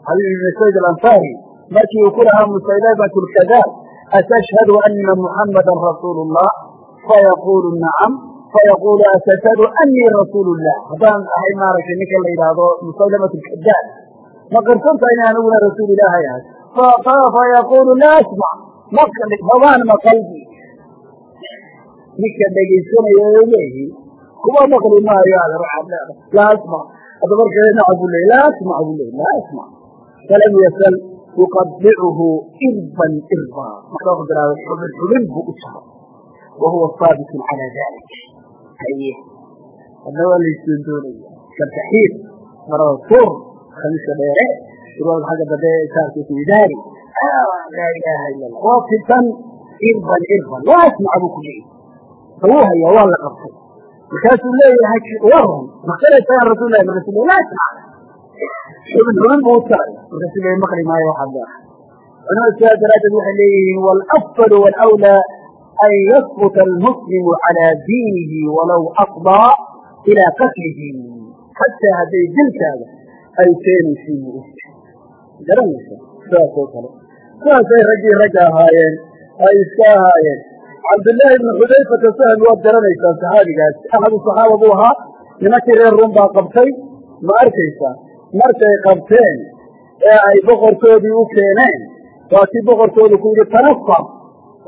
xabiib ibnu sayd alansaari markii uu ku lahaa musaylabatu lkadaab atshhadu ana muxamada rasuulu اllah fayaqulu nacam fayaqulu atshhadu anii rasuul اlah haddaan ahay maaragtay ninka la yidhaahdo musaylamat kadaan ma qirsantaha ina aniguna rasuul ilaahay ahay fayaqulu laa asmac mabaan maqalbi ninka dhegaysanaya o leehi kuwa maqli maayo laa asmac hadda markale naca bu ley laa asmac bu ley laa asmac falam ysl yuqadicuhu irban irba marka wuxuu tiraahda xubin xubin buu u jaray wa saabitun cala dalik haye hadna waa doonaya kartaxiir marada tur khamiiska dheere surwaal xagga dambe saarkiisu idaari laa ilaaha ila allah waa fitan irban irban laa asmac buu ku leeyahy wuu hayaa waa la qabtay markaasuu leeyahay waran maqalaysa ya rasul lah markaasu le laa asmac xubin xubin buu u taray markaasuu le maqli maayo waxaad leedahay? Culimada sidaa daraaddeed waxay leeyihiin waalafdalu waalawlaa an yasbuta almuslimu calaa diinihi walaw afdaa ilaa qatlihi. Xataa hadday dilkaaga ay keenaysiin garanaysa sidaas oo kale. Sidaasay raggii ragga ahaayeen ay iska ahaayeen. Cabdillaahi ibnu xudayfata sahl waad garanaysaan saxaabigaas. Axadu saxaaba buu ahaa nimankii reer ruum baa qabtay. Ma arkaysaa markay qabteen ee ay boqorkoodii u keeneen waa kii boqorkoodu ku yidhi tanafar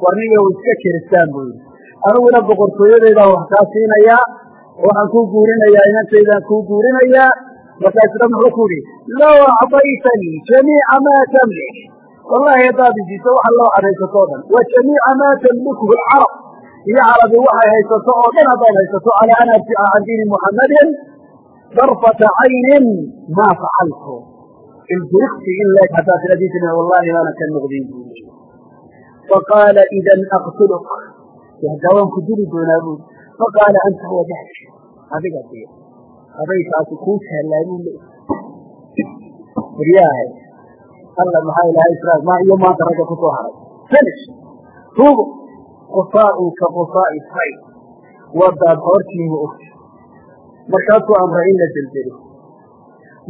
war niga iska kiristaan buu yidhi. Aniguna boqortooyadeydaan wax kaa siinayaa waxaan kuu guurinayaa inantaydaan kuu guurinayaa. Markaasna muxuu ku yidhi low acdaytanii jamiica maa tamlik wallahi haddaad isiiso waxa loo cadaysato o dhan. Wa jamiica maa tamlikuhu alcarab. Iyo carabi waxay haysato oo dhan haddaad haysato calaa an arjica can diini muxammadin darfata caynin maa facaltu ilbirikti in leeg haddaad tiradisina wallahi baana ka noqdin faqaala idan aqtuluk yahdaa waan ku dili doonaa buui faqaala anta wadak adiga dee adaykaasi kuu taallaa buu le waryaahe alla maxaa ilahay israel ma iyo maanta ragga ku soo haray finish tuubo qusaa'un ka qusaa'i say wadaad hoortiima ogta markaasuu amray in la deldelo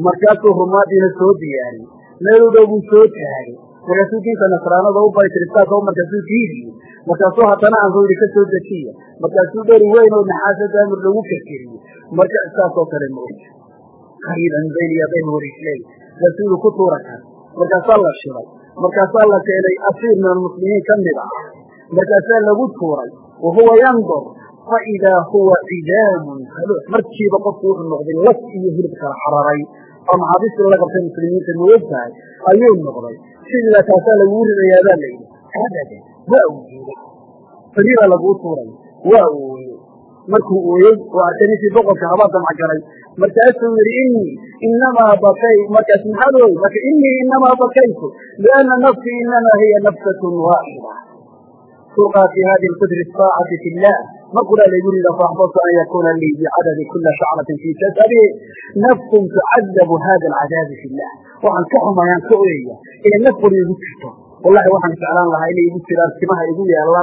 markaasuu rumaadiina soo diyaariyey meel u dhow buu soo taagay markaasuu diinta nasraanada u baray kiristaanka markaasuu diidiyey markaasuu haddana aanku yidhi ka soo dejiya markaasuu dheri weyn oo naxaasa daamir lagu kerkeriyey marka saasoo kale ma ogta qariiban bayna yaday horisley rasuulu ku tuura kan markaasaa la shiray. Markaasaa la keenay asiir min almuslimiin ka mid ah. Markaasaa lagu tuuray. Wa huwa yandur fa idaa huwa cidaamun markiiba qofku wuxuu noqday las iyo hilib kala xararay oo maxaabiistii la qabtay muslimiinta maog tahay ayuu noqday sidiiba taasaa laguu ridayaa baa layidhi abada waa uu jeeday fariiraa laguu tuuray waa uu ooyey markuu ooyey oo arkay ninkii boqorka habaa damac galay markaasuu yidhi inii inamaa bakay markaas maxaad ooy marka inii inamaa bakaytu lianna nafsii inamaa hiya nafsatun waaxida tulqaa fi hadi lqudri saacati fi illah ma quraa laygu rida faaxbabtu an yakuna lii bicadadi kula shacratin fi jasadi nafsun tucadabu hada alcadaabi fi illah waxaan ka xumayaan ka oyaya inay naf qori igu jirto wallahi waxaan jeclaan lahaa inay igu jiraan timaha igu yaalla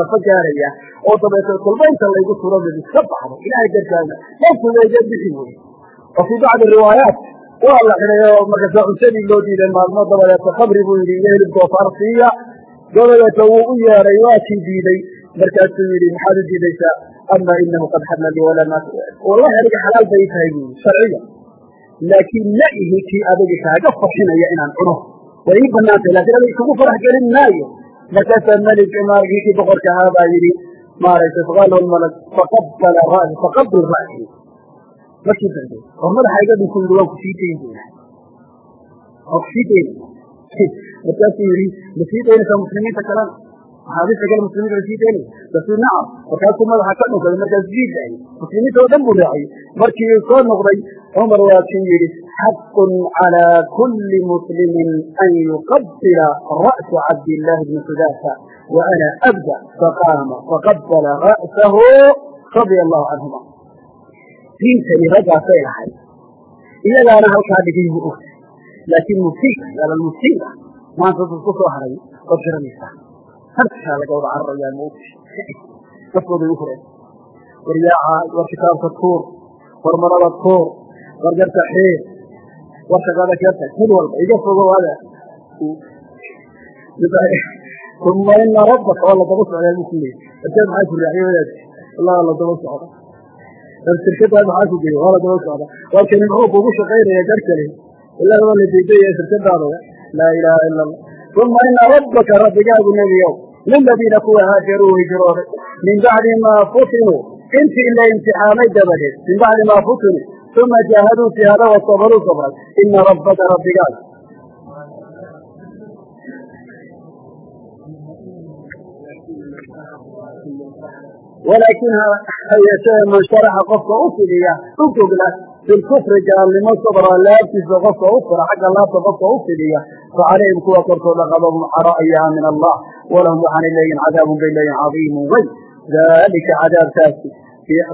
nafa gaaraya oo dabeetee kolbaynta laygu turo mid iska baxdo ilahay darkaana naftudeega bixi wey wa fii bacdi riwaayaat waa la xidhay oo markaasa cuntadii loo diiday maalmo dabadeeta qabri buu yidhi iyo hilib doofaar siiya dabadeeta wuu u yeeray waa kii diiday markaasuu yidhi maxaad u diidaysaa? Ama inahu qad xalla lii walama wallahi aniga xalaal bay tahay bu sharciya laakiin ma kii adiga kaaga farxinaya inaan cuno. Way banaantay laakiin adiga kugu farax gelin maayo. Markaasaa melig ninkii boqorka ahaa baa yidhi maaragtay faqaala lmalak faqabala ra'si faqabil ra'si markii dambe war madaxa iga dhinku yidhi waan ku sii dayn doonaa waan ku sii daynaya markaasuu yidhi ma sii daynaysaa muslimiinta kalena maxaabiista kale muslimiinta ma sii daynaya kaasuu nacam markaasuu madaxa ka dhunkaday markaasuu sii daayey muslimiinta oo dhan buu raaciyey markii soo noqday cumar waa kii yidhi xaqun calى kuli muslimin an yuqabila ra'sa cabdillaahi bni xudaafa wa ana abda faqaama faqabala ra'sahu radia allahu canhuma diintani raggaasay lahayd. Iyagaana halkaa dhigay buu ogtay. Laakiin musiiba yaalalmusiiba maanta dad ku soo haray waad garanaysaa halkaa laga wada cararayaa ma ogti naftooday u hureen war yaaca war kitaabka tuur war marada tuur war garta xiir war shaqada keerta kul walba iga fogowaada uma ina rabbaka waa la daba socdaa buu ku leeyay ase maxaa ku raaciye wadaadki allah la daba socda shirkadaas maxaa ku geeye waa la daba socda waa kani muxuu kugu shaqaynaya gar kale ilahi waa la deydaya shirkadaada laa ilaaha ila allah uma ina rabbaka rabbigaagu nebiyow liladiina kuwa haajaruu hijrooday min bacdi maa futinuu intii la imtixaamay dabadeed min bacdi maa futinuu uma jaahaduu jihaada wasabaruu sabray ina rabbaka rabbigaas walaakin ha yeeshee man sharaxa qofka u fidiya u gogla bilkufri gaalnimo sabra laabtiisa qofka u fira xagga laabta qofka u fidiya fa calayhim kuwa korkooda qadabun caro ayaha min allah walahum waxaanay leeyihiin cadaabun bay leeyihiin cadiimun weyn. Dalika cadaabkaasi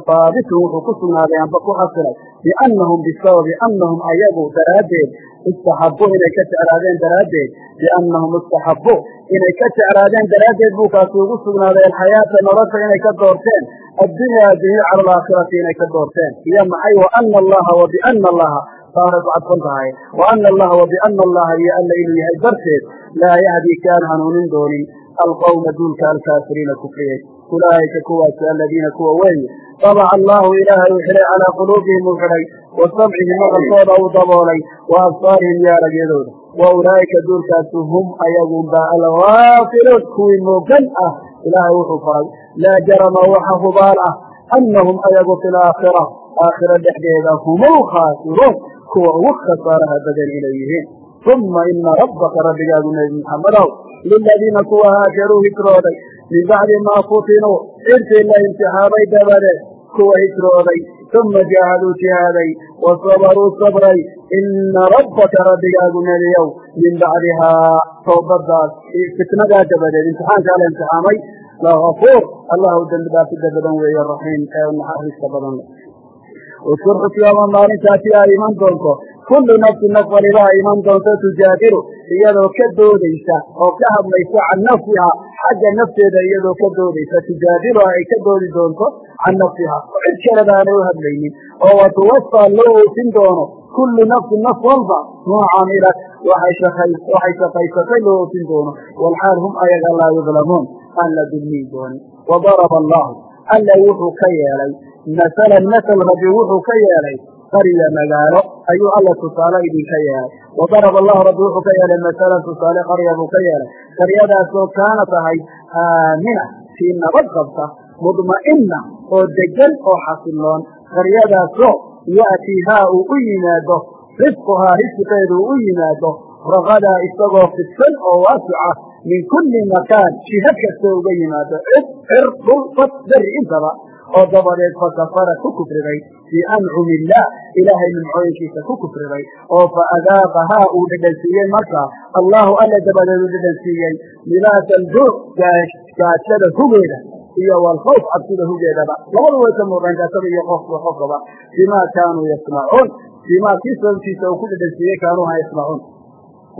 haabitun wuxuu ku sugnaaday amba ku xasilay biannahum bisababi annahum ayagu daraaddeed istaxabu inay ka jeclaadeen daraaddeed biannahum istaxabu inay ka jeclaadeen daraaddeed buu kaasi ugu sugnaaday alxayaata nolosha inay ka doorteen addunya cala alaakhirati inay ka doorteen. Iyo maxay? Wa ana allaha wa biana allaha saaray ku cadfan tahay. Wa ana allaha wa biana allaha iyo alla inuu yahay darteed laa yahdi kaan hanuunin doonin alqowma duulka alkaafiriina kufriyey ulaa'ika kuwaasi aladiina kuwa weeye طabaca allahu ilaahay uu xidhay calaa quluubihim uu xidhay wa samcihim maqalkooda uu daboolay. Wa absaarihim iyo aragyadooda wa ulaa'ika duulkaasi hum ayagunba alghaafiluun kuwii moogan ah ilaahay wuxuu faray. Laa jarama waxa hubaal ah. Annahum ayagu fi laakhira aakhira dhexdeeda hum lkhaasiruun kuwa ugu khasaaraha badan inay yihiin. Uma ina rabbaka rabbigaagu nebi maxamedow liladiina kuwa haajaruu hijrooday min bacdi maa futinuu intii la imtixaamay dabadeed kuwa hijrooday uma jaahaduu jihaaday wa sabaruu sabray ina rabbaka rabbigaagu nebiyow min bacdihaa toobadaas fitnadaa dabadeed imtixaankaa la imtixaamay lagafuur allah u dembi dhaafida badan weeye raxiim ee naxariista badan uskur xusyaama maalintaasi ay iman doonto kullu nafsin naf waliba ay iman doonto tujaadilu iyadoo ka doodaysa oo ka hadlaysa can nafsiha xagga nafteeda iyadoo ka doodaysa tujaadilu ay ka doodi doonto can nafsiha cid kaleba aanay u hadlaynin oo watuwafaa loo oofin doono kullu nafsin naf walba maa camilat waxay shaqaysatay loo oofin doono. Walxaal hum ayaga laa yudlamuun aan la dulmiin doonin. Wadaraba allahu alla wuxuu ka yeelay masalan masel rabbi wuxuu ka yeelay qarya magaalo ayuu alla tusaale idinka yeelay. Wadaraba allahu rabbi wuxuu ka yeelay masalan tusaale qarya buu ka yeelay. Qaryadaasoo kaana tahay aamina sii nabad qabta mudma'ina oo degan oo xasiloon. Qaryadaasoo ya'tiihaa uu u yimaado risquhaa risqeedu u yimaado ragadaa isagoo fidsan oo waasica min kulli makaan jiha kasta uga yimaado. Cid cir dhul bad beri intaba oo dabadeed fakafara ku kufriday biancumi illaah ilaahay nimcooyinkiisa ku kufriday oo fa adaaqahaa uu dhedhansiiyey markaa allahu alla dabadeed uu dhedhansiiyey libaasa aljuuc gaajada hugeeda iyo walkhawf cabsida hugeedaba. Labadu way ka muuqeen gaajada iyo qofka qofkaba bimaa kaanuu yasmacuun bimaa kii sababtiisa uu ku dhedhansiiyey kaanuuha yasmacuun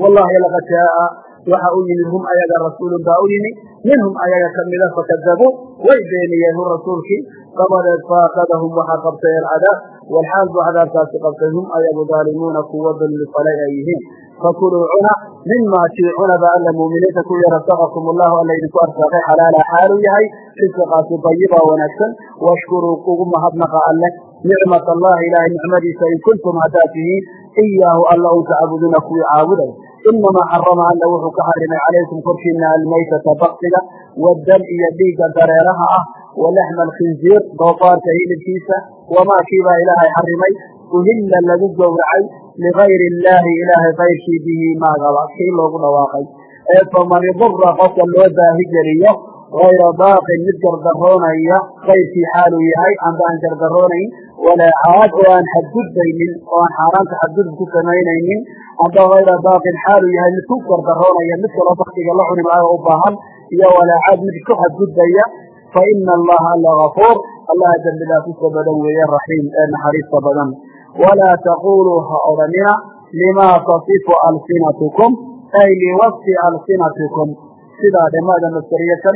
wallahi laqad jaaa waxa u yimid hum ayaga rasuulun baa u yimi minhum ayaga kamida fakadabuu way beeniyeen hu rasuulkii dabadeed faakadahum waxaa qabtay alcadaab walxaal buu cadaabkaasi qabtay hum ayagu daalimuuna kuwa dulmi falay ay yihiin fakuluu cuna mimaa ba alla muuminiinta kuwii rasaqakum allahu alla idinku arsaaqay xalaala xaaluu yahay risqaasi dayiba wanaagsan washkuruu ugu mahadnaqa alle nicmat allahi ilaahay nicmadiisa in kuntum haddaad tihiin iyaahu alla un tacbuduuna kuwii caabuday inamaa xarama alla wuxuu ka xarimay calaykum korkiina almaytata baktiga waddam iyo dhiigga dareeraha ah walaxma alkhinziir doofaarka hilibkiisa wamaa kiibaa ilaahay xarimay uhilla lagu gowracay ligayri illaahi ilaahay kayrkii bihi maagaba kii loogu dhawaaqay ee faman idura qofka loo baahi geliyo gayra baaqin mid gardaroonaya kayrkii xaaluu yahay amba aan gardaroonayn walaa caad oo aan xadgudbaynin oo aan xaaraanta xadgudub ku samaynaynin amba hayra baaqin xaaluu yahay mid ku gardaroonaya mid kaloo baktiga la cuni maayo u baahan iyo walaa caad mid ku xadgudbaya fa ina allaha alla gafuur allaha dembi dhaafista badan weeye raxiim ee naxariista badan walaa taquluu ha odhanina limaa tasifu alsinatukum ay liwasfi alsinatikum sidaa dhimada maskariya ka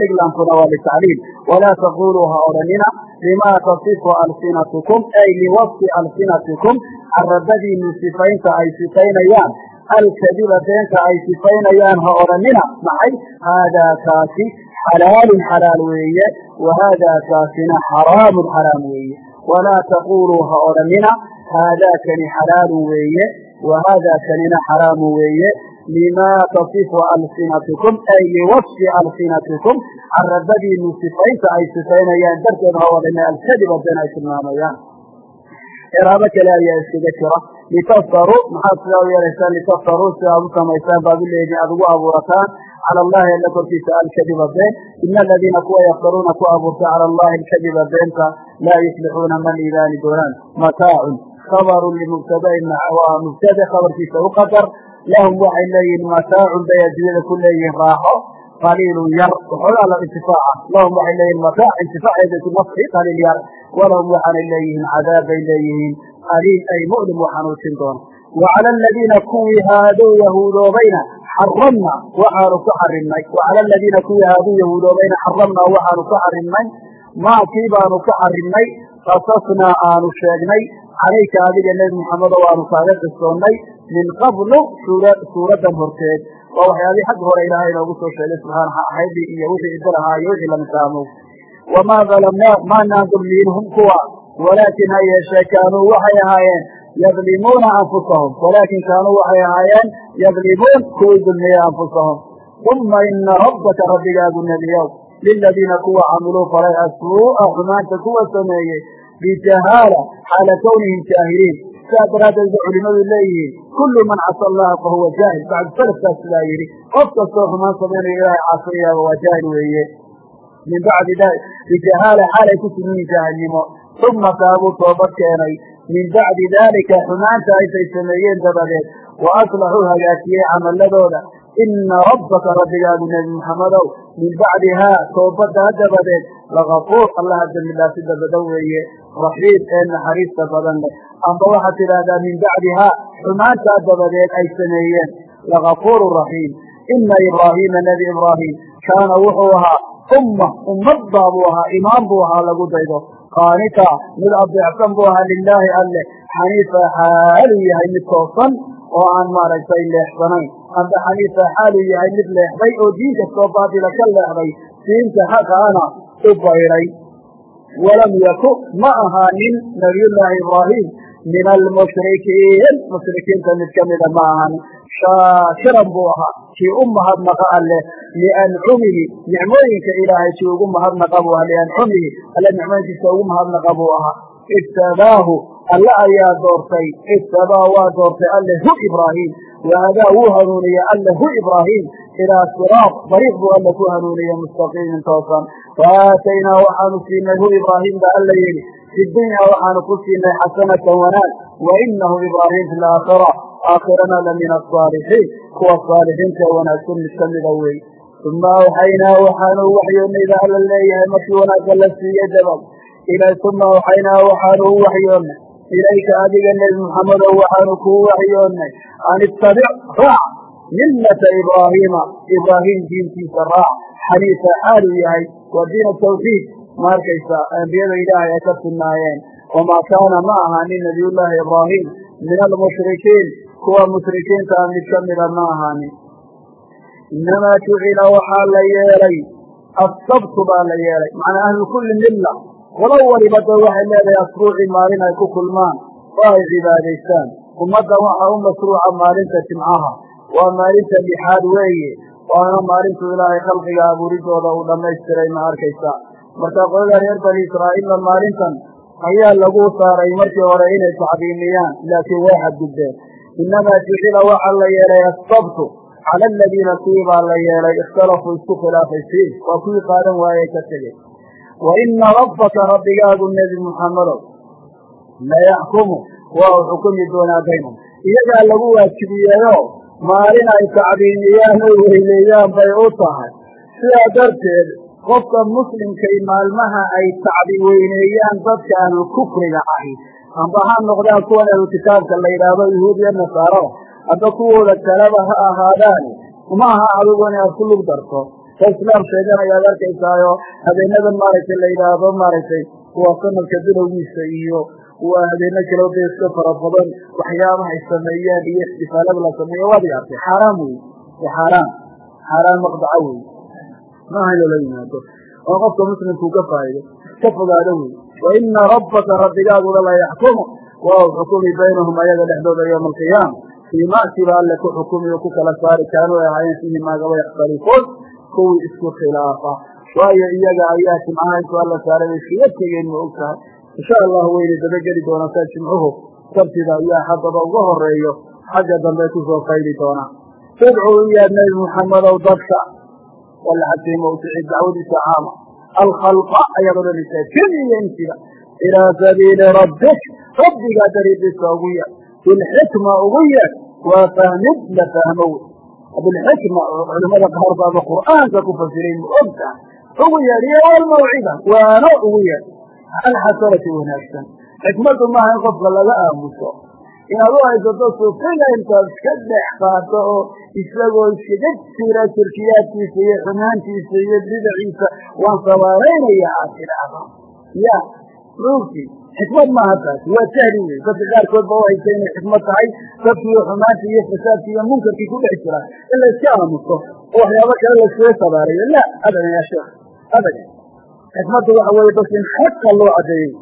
waa litacliil walaa taquluu ha odhanina limaa tasifu alsinatukum ay liwasfi alsinatikum carabadiinu sifaynta ay sifaynayaan alkadiba beenta ay sifaynayaan ha odhanina maxay? Haadaa kaasi xalaalun xalaal weeye wa kaasina xaraamun xaraam weeye. Walaa taquluu ha odhanina haadaakani xalaalun weeye wa kanina xaraamu weeye. Limaa tasifu alsinatikum ay liwasfi alsinatikum carabadiinu sifaynta ay sifaynayaan darteed ha odhana alkadiba been ay tilmaamayaan eraabo kale ayaa iskaga jira litaftaruu maxaad sidaa u yeelaysaan litaftaruu si aad u samaysaan baad uleediin aad ugu abuurataan cala allahi alla korkiisa alkadiba been ina aladiina kuwa yaftaruuna ku abuurta cala allahi alkadiba beenta laa yuflixuuna ma liibaani doonaan mataacun khabarun limubtadain waa mubtade khabarkiisa u lahum waxay leeyihiin mataacun bay adduunyada ku leeyihiin raaxo qaliilun yar waxoogaa la intifaaca lahum waxay leeyihiin mataac intifaaceeda ku qaliil yar walahum waxaanay leeyihiin cadaab bay leeyihiin aliil ay mu'lim waxanuusin doona wa cala aladiina kuwii haaduu yahuudoobayna xaramna waxaanu ku xarimnay wa cala aladiina kuwii haaduu yahuudoobayna xaramnaa waxaanu ku xarimnay maakii baanu ka xarimnay qasasnaa aanu sheegnay calayka adiga nebi muxamedo waanu kaaga qisoonnay min qablu suuraddan horteed. Waa waxyaalihii xagga hore ilaahay inoogu soo sheegay subxaana haydii iyo wixii idda lahaa iyo wixii lamisaamo wamaa dalamnaa maanaan dulmiinhum kuwa walaakin ha yeeshee kaanuu waxay ahaayeen yadlimuuna anfusahum. Walaakin kaanuu waxay ahaayeen yadlimuun kuwii dulmiya anfusahum. Uma ina rabbaka rabbigaagu nebiyow liladiina kuwa camiluu falay asuu'a xumaanta kuwa sameeyey bijahaala xaala kawnihim jaahiliin sidaa daraaddeed ba culimadu leeyihiin kullu man casa allaha fahuwa jaahil. Bacdu salafkaas sidaa yidhi qof kastoo xumaan samaynayo ilaahay caasiyaaba waa jaahil weeye. Min bacdi bijahaala xaalay ku sugiin jaahilnimo uma taabuu toobad keenay. Min bacdi daalika xumaanta intay sameeyeen dabadeed wa aslaxuu hagaajiyey camaladooda ina rabbaka rabbigaagu nebi muxammedow min bacdihaa toobadaa dabadeed lagafuur allaha dembi dhaafida badan weeye raxiim ee naxariista badan leh. Amba waxaad tidhaahdaa min bacdihaa xumaantaa dabadeed ay sameeyeen. Lagafuuru raxiim. Ina ibraahiima nebi ibraahim kaana wuxuu ahaa umma ummad baabuu ahaa imaam buu ahaa lagu daydo. Qaanita mid adeecsan buu ahaa lilaahi alleh xaniifa xaaluu yahay mid toosan oo aan maaragtay leexsanayn. Amba xaniifa xaaluu yahay mid leexday oo diin kastoo baatila ka leexday. Diinta xaqaana u bayday walam yaku ma ahaanin nabiyullaahi ibraahim min almushrikiin mushrikiinta mid kamida ma ahanin shaakiran buu ahaa kii u mahadnaqa alleh liancumihi nicmooyinka ilaahay kii ugu mahadnaqa buu aha liancumihi alle nicmooyinkiisa ugu mahadnaqa buu ahaa ibtabaahu alle ayaa doortay ibtabaa waa doortay alle hu ibraahim wahadaa wuu hanuuniye alle hu ibraahim ilaa siraaq dariiq buu alle ku hanuuniye mustaqiimin toosan waaataynaa waxaanu siinay hu ibraahim ba alla yidhi fi dunya waxaanu ku siinay xasanatan wanaag wa inahu ibraahim fi laakhira aakhirana la min asaalixiin kuwa saalixiinta wanaagsan mid kamida wey uma awxaynaa waxaanu waxyoonnay ba alla leeyahay markii wanaagga la siiyey dabad uma awxaynaa waxaanu u waxyoonnay ilayka adiga nebi muxamedow waxaanu kuu waxyoonnay an ittabic raac millata ibraahiima ibraahim diintiisa raac xaniifa xaaluu yahay waa diina tawxiid ma arkaysa ambiyada ilaahay ay ka sinaayeen wamaa kaana ma ahaanin nabiyullaahi ibraahim min almushrikiin. Kuwa mushrikiintaa mid kamida ma ahaanin inamaa jucila waxaa la yeelay asabtu baa la yeelay. Macnaa ahlu kulli milla qolo waliba da waxay leedahay asbuuci maalin ay ku kulmaan oo ay cibaadaystaan. Ummaddan waxaa u masruuca maalinta jimcaha. Waa maalinta lixaad weeye waana maalintu ilaahay khalqiga abuuridooda uu dhammaystiray ma arkaysa marka qolada reer bani israa'iilla maalintan ayaa lagu saaray markii hore inay tacdiimiyaan laakiin way xadgudbeen inamaa jucila waxaa la yeelay asabtu cala aladiina kuwii baa la yeelay ikhtalafuu isku khilaafay fiih waa kuwii qaadan waayey ka tegey wa ina rabbaka rabbigaagu nebi muxammedow layaxkumu waa u xukumi doonaa baynahum iyagaa lagu waajibiyeeyo maalin ay tacdiimiyaan oo weyneeyaan bay u tahay. Sidaa darteed qofka muslimkay maalmaha ay tacdi weyneeyaan dadka ahlu kufriga ahi amba ha noqdaan kuwan ahlu kitaabka la yidhaahdo yuhuud iyo nasaarada amba kuwooda kaleba ha ahaadaani ma aha adigu inaad ku lug darto. Ka islaam sheeganayaad arkaysaayo habeenadan maaragtay la yidhaahdo maaragtay kuwa sanadka bilowgiisa iyo waa habeeno kalo de iska fara badan waxyaabahay sameeyeen iyo ixtifaalada la sameeyo waad yaartay xaaraam wey xaaraam xaaraan maqdaco wey maaha loola yimaado. Oo qofka muslimkuu ka faa'ido ka fogaado wey wa ina rabbaka rabbigaaguna la yaxkumu. Waa u xukumi baynahum ayaga dhexdooda yowma alqiyaama fii ma'siba alle ku xukumi oo ku kala saari kaanuu ay ahaayeen fiihi maagaba yakhtalifuun kuwii isku khilaafa. Waayo iyaga ayaa jimcaha intuu alla saaray bay iskaga tegeen ma og insha allahu wayna dabageli doonaa saa jimcuhu sabtida iyo axadaba uga horeeyo xagga dambe ku soo qayli doonaa tadcuu iyaad nebi muxamedow dadka. Wala xagtay mawtici dacwadiisa caama alkhalqa ayaad odhanaysaa jin iyo insiga ilaa sabiili rabbik rabbigaa dariiqiisa ugu yeer bilxikma ugu yeer waa fahmid la fahmo wey bilxikma culimada qaar baaba qur'aanka ku fasiray ma og tahay ugu yeer iyo walmawcida waano ugu yeer alxasanati wanaagsan? Xikmaddu maaha in qofka laga aamuso. Inaad u haysato sufiga intaad iska dhex qaato oo isagoo iskaga jira shirkiyaadkiisa iyo xumaantiisa iyo bidaciisa waan sabaaraynaya aad tidhaahdo. Ya maogti xikmad maaha taasi. Waa jahli wey dadka qaarkood ba u haysa inay xikmad tahay. Dadkii xumaanta iyo fasaadkii iyo munkarkii ku dhex jira in la iska aamuso. Oo waxyaabo kale laskaga sabaarayo la abadan ya sheekh abadan xikmaddu waxa weeye dadka in xaqa loo cadeeyey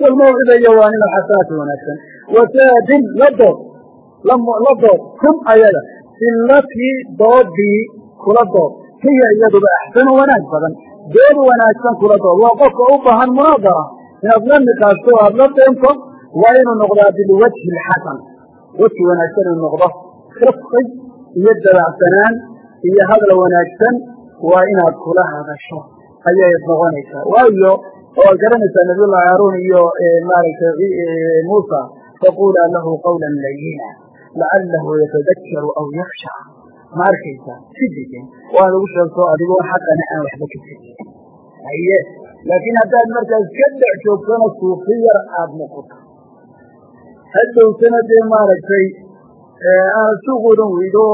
walmawcida iyo waa nina xasanaati wanaagsan wasaadin la dood la dood kum ayaga silatii doodii kula dood. Hiya iyaduba axsanu wanaag badan dood wanaagsan kula dood. Waa qofka u baahan munaadara inaad la niqaashto o aada la deento waa inuu noqdaa bilwajhi alxasan wejhi wanaagsan inuu noqdo rifqi iyo dabacsanaan iyo hadal wanaagsan waa inaad kula hadasho ayay noqonaysaa. Waayo oo ad garanaysaa nabiy llahi iyo maaragtay muusa faqulaa lahu qawla layina lacalahu yatadakaru aw yaksha ma arkaysaa si degan waan ugu sheegto adigoo xaqana aan waxba ka tegin. Haye laakiin haddaad markaas ka dhex joogtona suufi yar aada noqoto. Hadowtana dee maaragtay aad suuqoodan weydo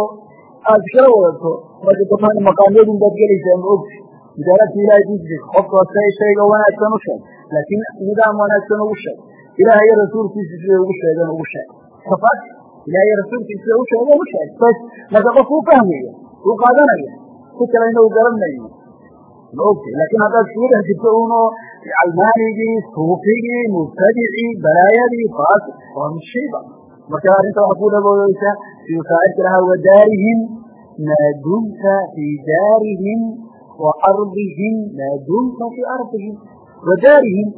aada iskala wadato marka dambana maqaamyadun baad gelaysaa ma ogti mujaarabta ilahay diis qofka shayga wanaagsan u sheeg laakiin nidaam wanaagsan ugu sheeg ilaah iyo rasuulkiisa siday ugu sheegeen ugu sheeg safaad ilaah iyo rasuulkiisa siday u sheegeen u sheeg bas marka qofku u fahmaya uu qaadanaya si kalena uu garanayo ma ogti laakiin haddaad isugu dhex jirto uno calmaanigii suufigii mubtadicii balaayadii faas waa mushiba marka arrinta waxaa ku dhaboodeysaa siduu shaacirka lahaa wadaarihim maa dumta fii daarihim maa dumta fii ardihim wadaarihim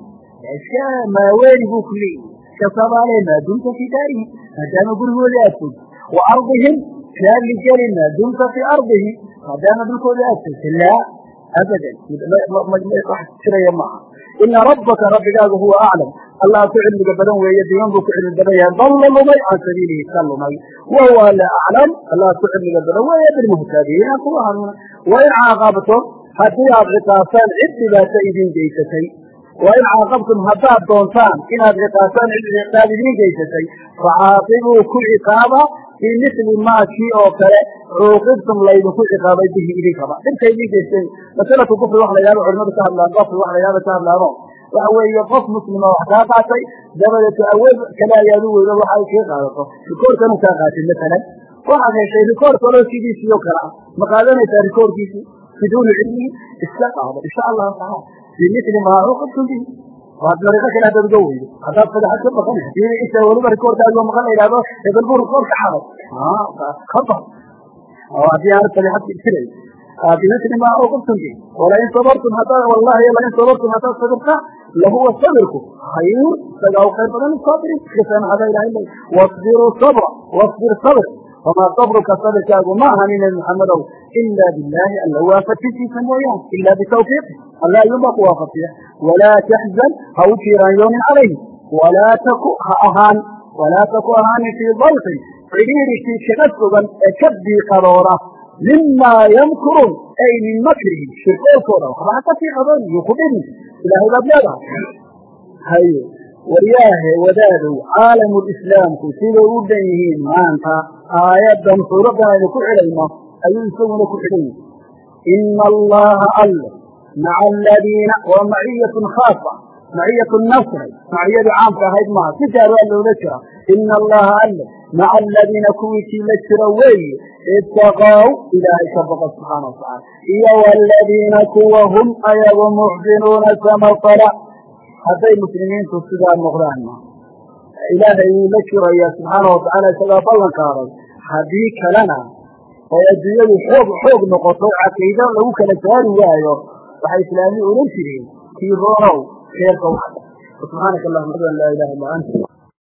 iska maaweeli buu ku leeyahy iska sabaale maa dumta fii daarihim maadaama gurigoodii aad fogto wa ardihim shaali geli maa dumta fii ardihim maadaama dhulkoodii aad fogto laa abadan wax jiraya maaha ina rabbaka rabbigaagu huwa aclam allah ku cilmiga badan weeye diman buu ku cilmi badan yahay dalla lumay can sabiilihi ka lumay wahuwa alla aclam allah ku cilmiga badan weeye bilmuhtadiina kuwa hanuuna wain caaqabtum haddii aad ciqaabtaan cid dhibaato idin geysatay. wain caaqabtum haddaad doontaan inaad ciqaabtaan cid ciqaab idin geysatay. facaaqibuu ku ciqaaba fii misli maa kii oo kale cuuqibtum laydinku ciqaabay bihi idinkaba dhibka idin geysteen. Masalatu kufri wax la yahado culimadu ka hadlaan kufri wax la yahado ka hadlaano waxa weeye qof muslima wax kaa qaatay dabadeeto awood kale ayaad u weydo waxa ay kaa qaadato. Rikoorkanu kaa qaatay masalan waxaad heshay rikoor kaloo sidiisii oo kale ah. Ma qaadanaysaa rikoorkiisii biduuni cilmihi iska qaado insha allahu tacaala. Bimili maa cuuqibtum bihi. Waad dariiqo kale haddaad uga weydo. Haddaad fadaxad ka haddii isa weliba rikoorkaagoo maqan la yidhahdo hebel buu rikoorka xaday ka baq oo haddii aana fadaxad jiray bimili maa cuuqibtum bihi. Walain sabartum haddaad wallahi lain sabartum haddaad sabirta lahuwa sabirku khayr isagaa u khayr badan lisaabiriin iskasaanaxada ilahay ley wasbiruu sabra wasbir sabr wamaa sabruka sabirkaagu ma ahani nebi maxamedow ila billahi alla waafajistiisa mooyaan ila bitawfiiqi alla ayuunbaa ku waafajiya walaa taxzan ha u jiiraanyoonin calayhi walaa taku ha ahaan walaa taku ahaanin fii dayqin cidhiirikii kaga sugan ee ka diiqadoora mimaa yamkuruun ay min makrihim shirkoolkooda waxba ka sii qadoon iyo ku dhibin ilaahay baad leedahay waryaahe wadaadow caalamulislaamku siday u dhan yihiin maanta. Aayaddan suuradan aynu ku xidhayno ayuu isaguna ku xidhan yahay ina allaha alle maca aladiina waa maciyatun khaasa maciyatu nasri maciyadii caamka ahayd maaha. Si gaar waa loola jira ina allaha alle maca aladiina kuwiisii la jira weeye itaqaaw ilaahay ka baqa subxaana watacaala iyo waladiina kuwa hum ayagu muxsinuuna samafala hadday muslimiintu sidaa noqdaanna ilaahay wuu la jiraya subxaana watacaala isagaa ballan qaaday. Haddii kalena oo adduunyadu xoog xoog noqoto caqiido lagu kala saari waayo waxay islaamiyi odhan jireen. Kii roonow kheerka waxda. Subxaanaka allahuma an laa ilaha illa anta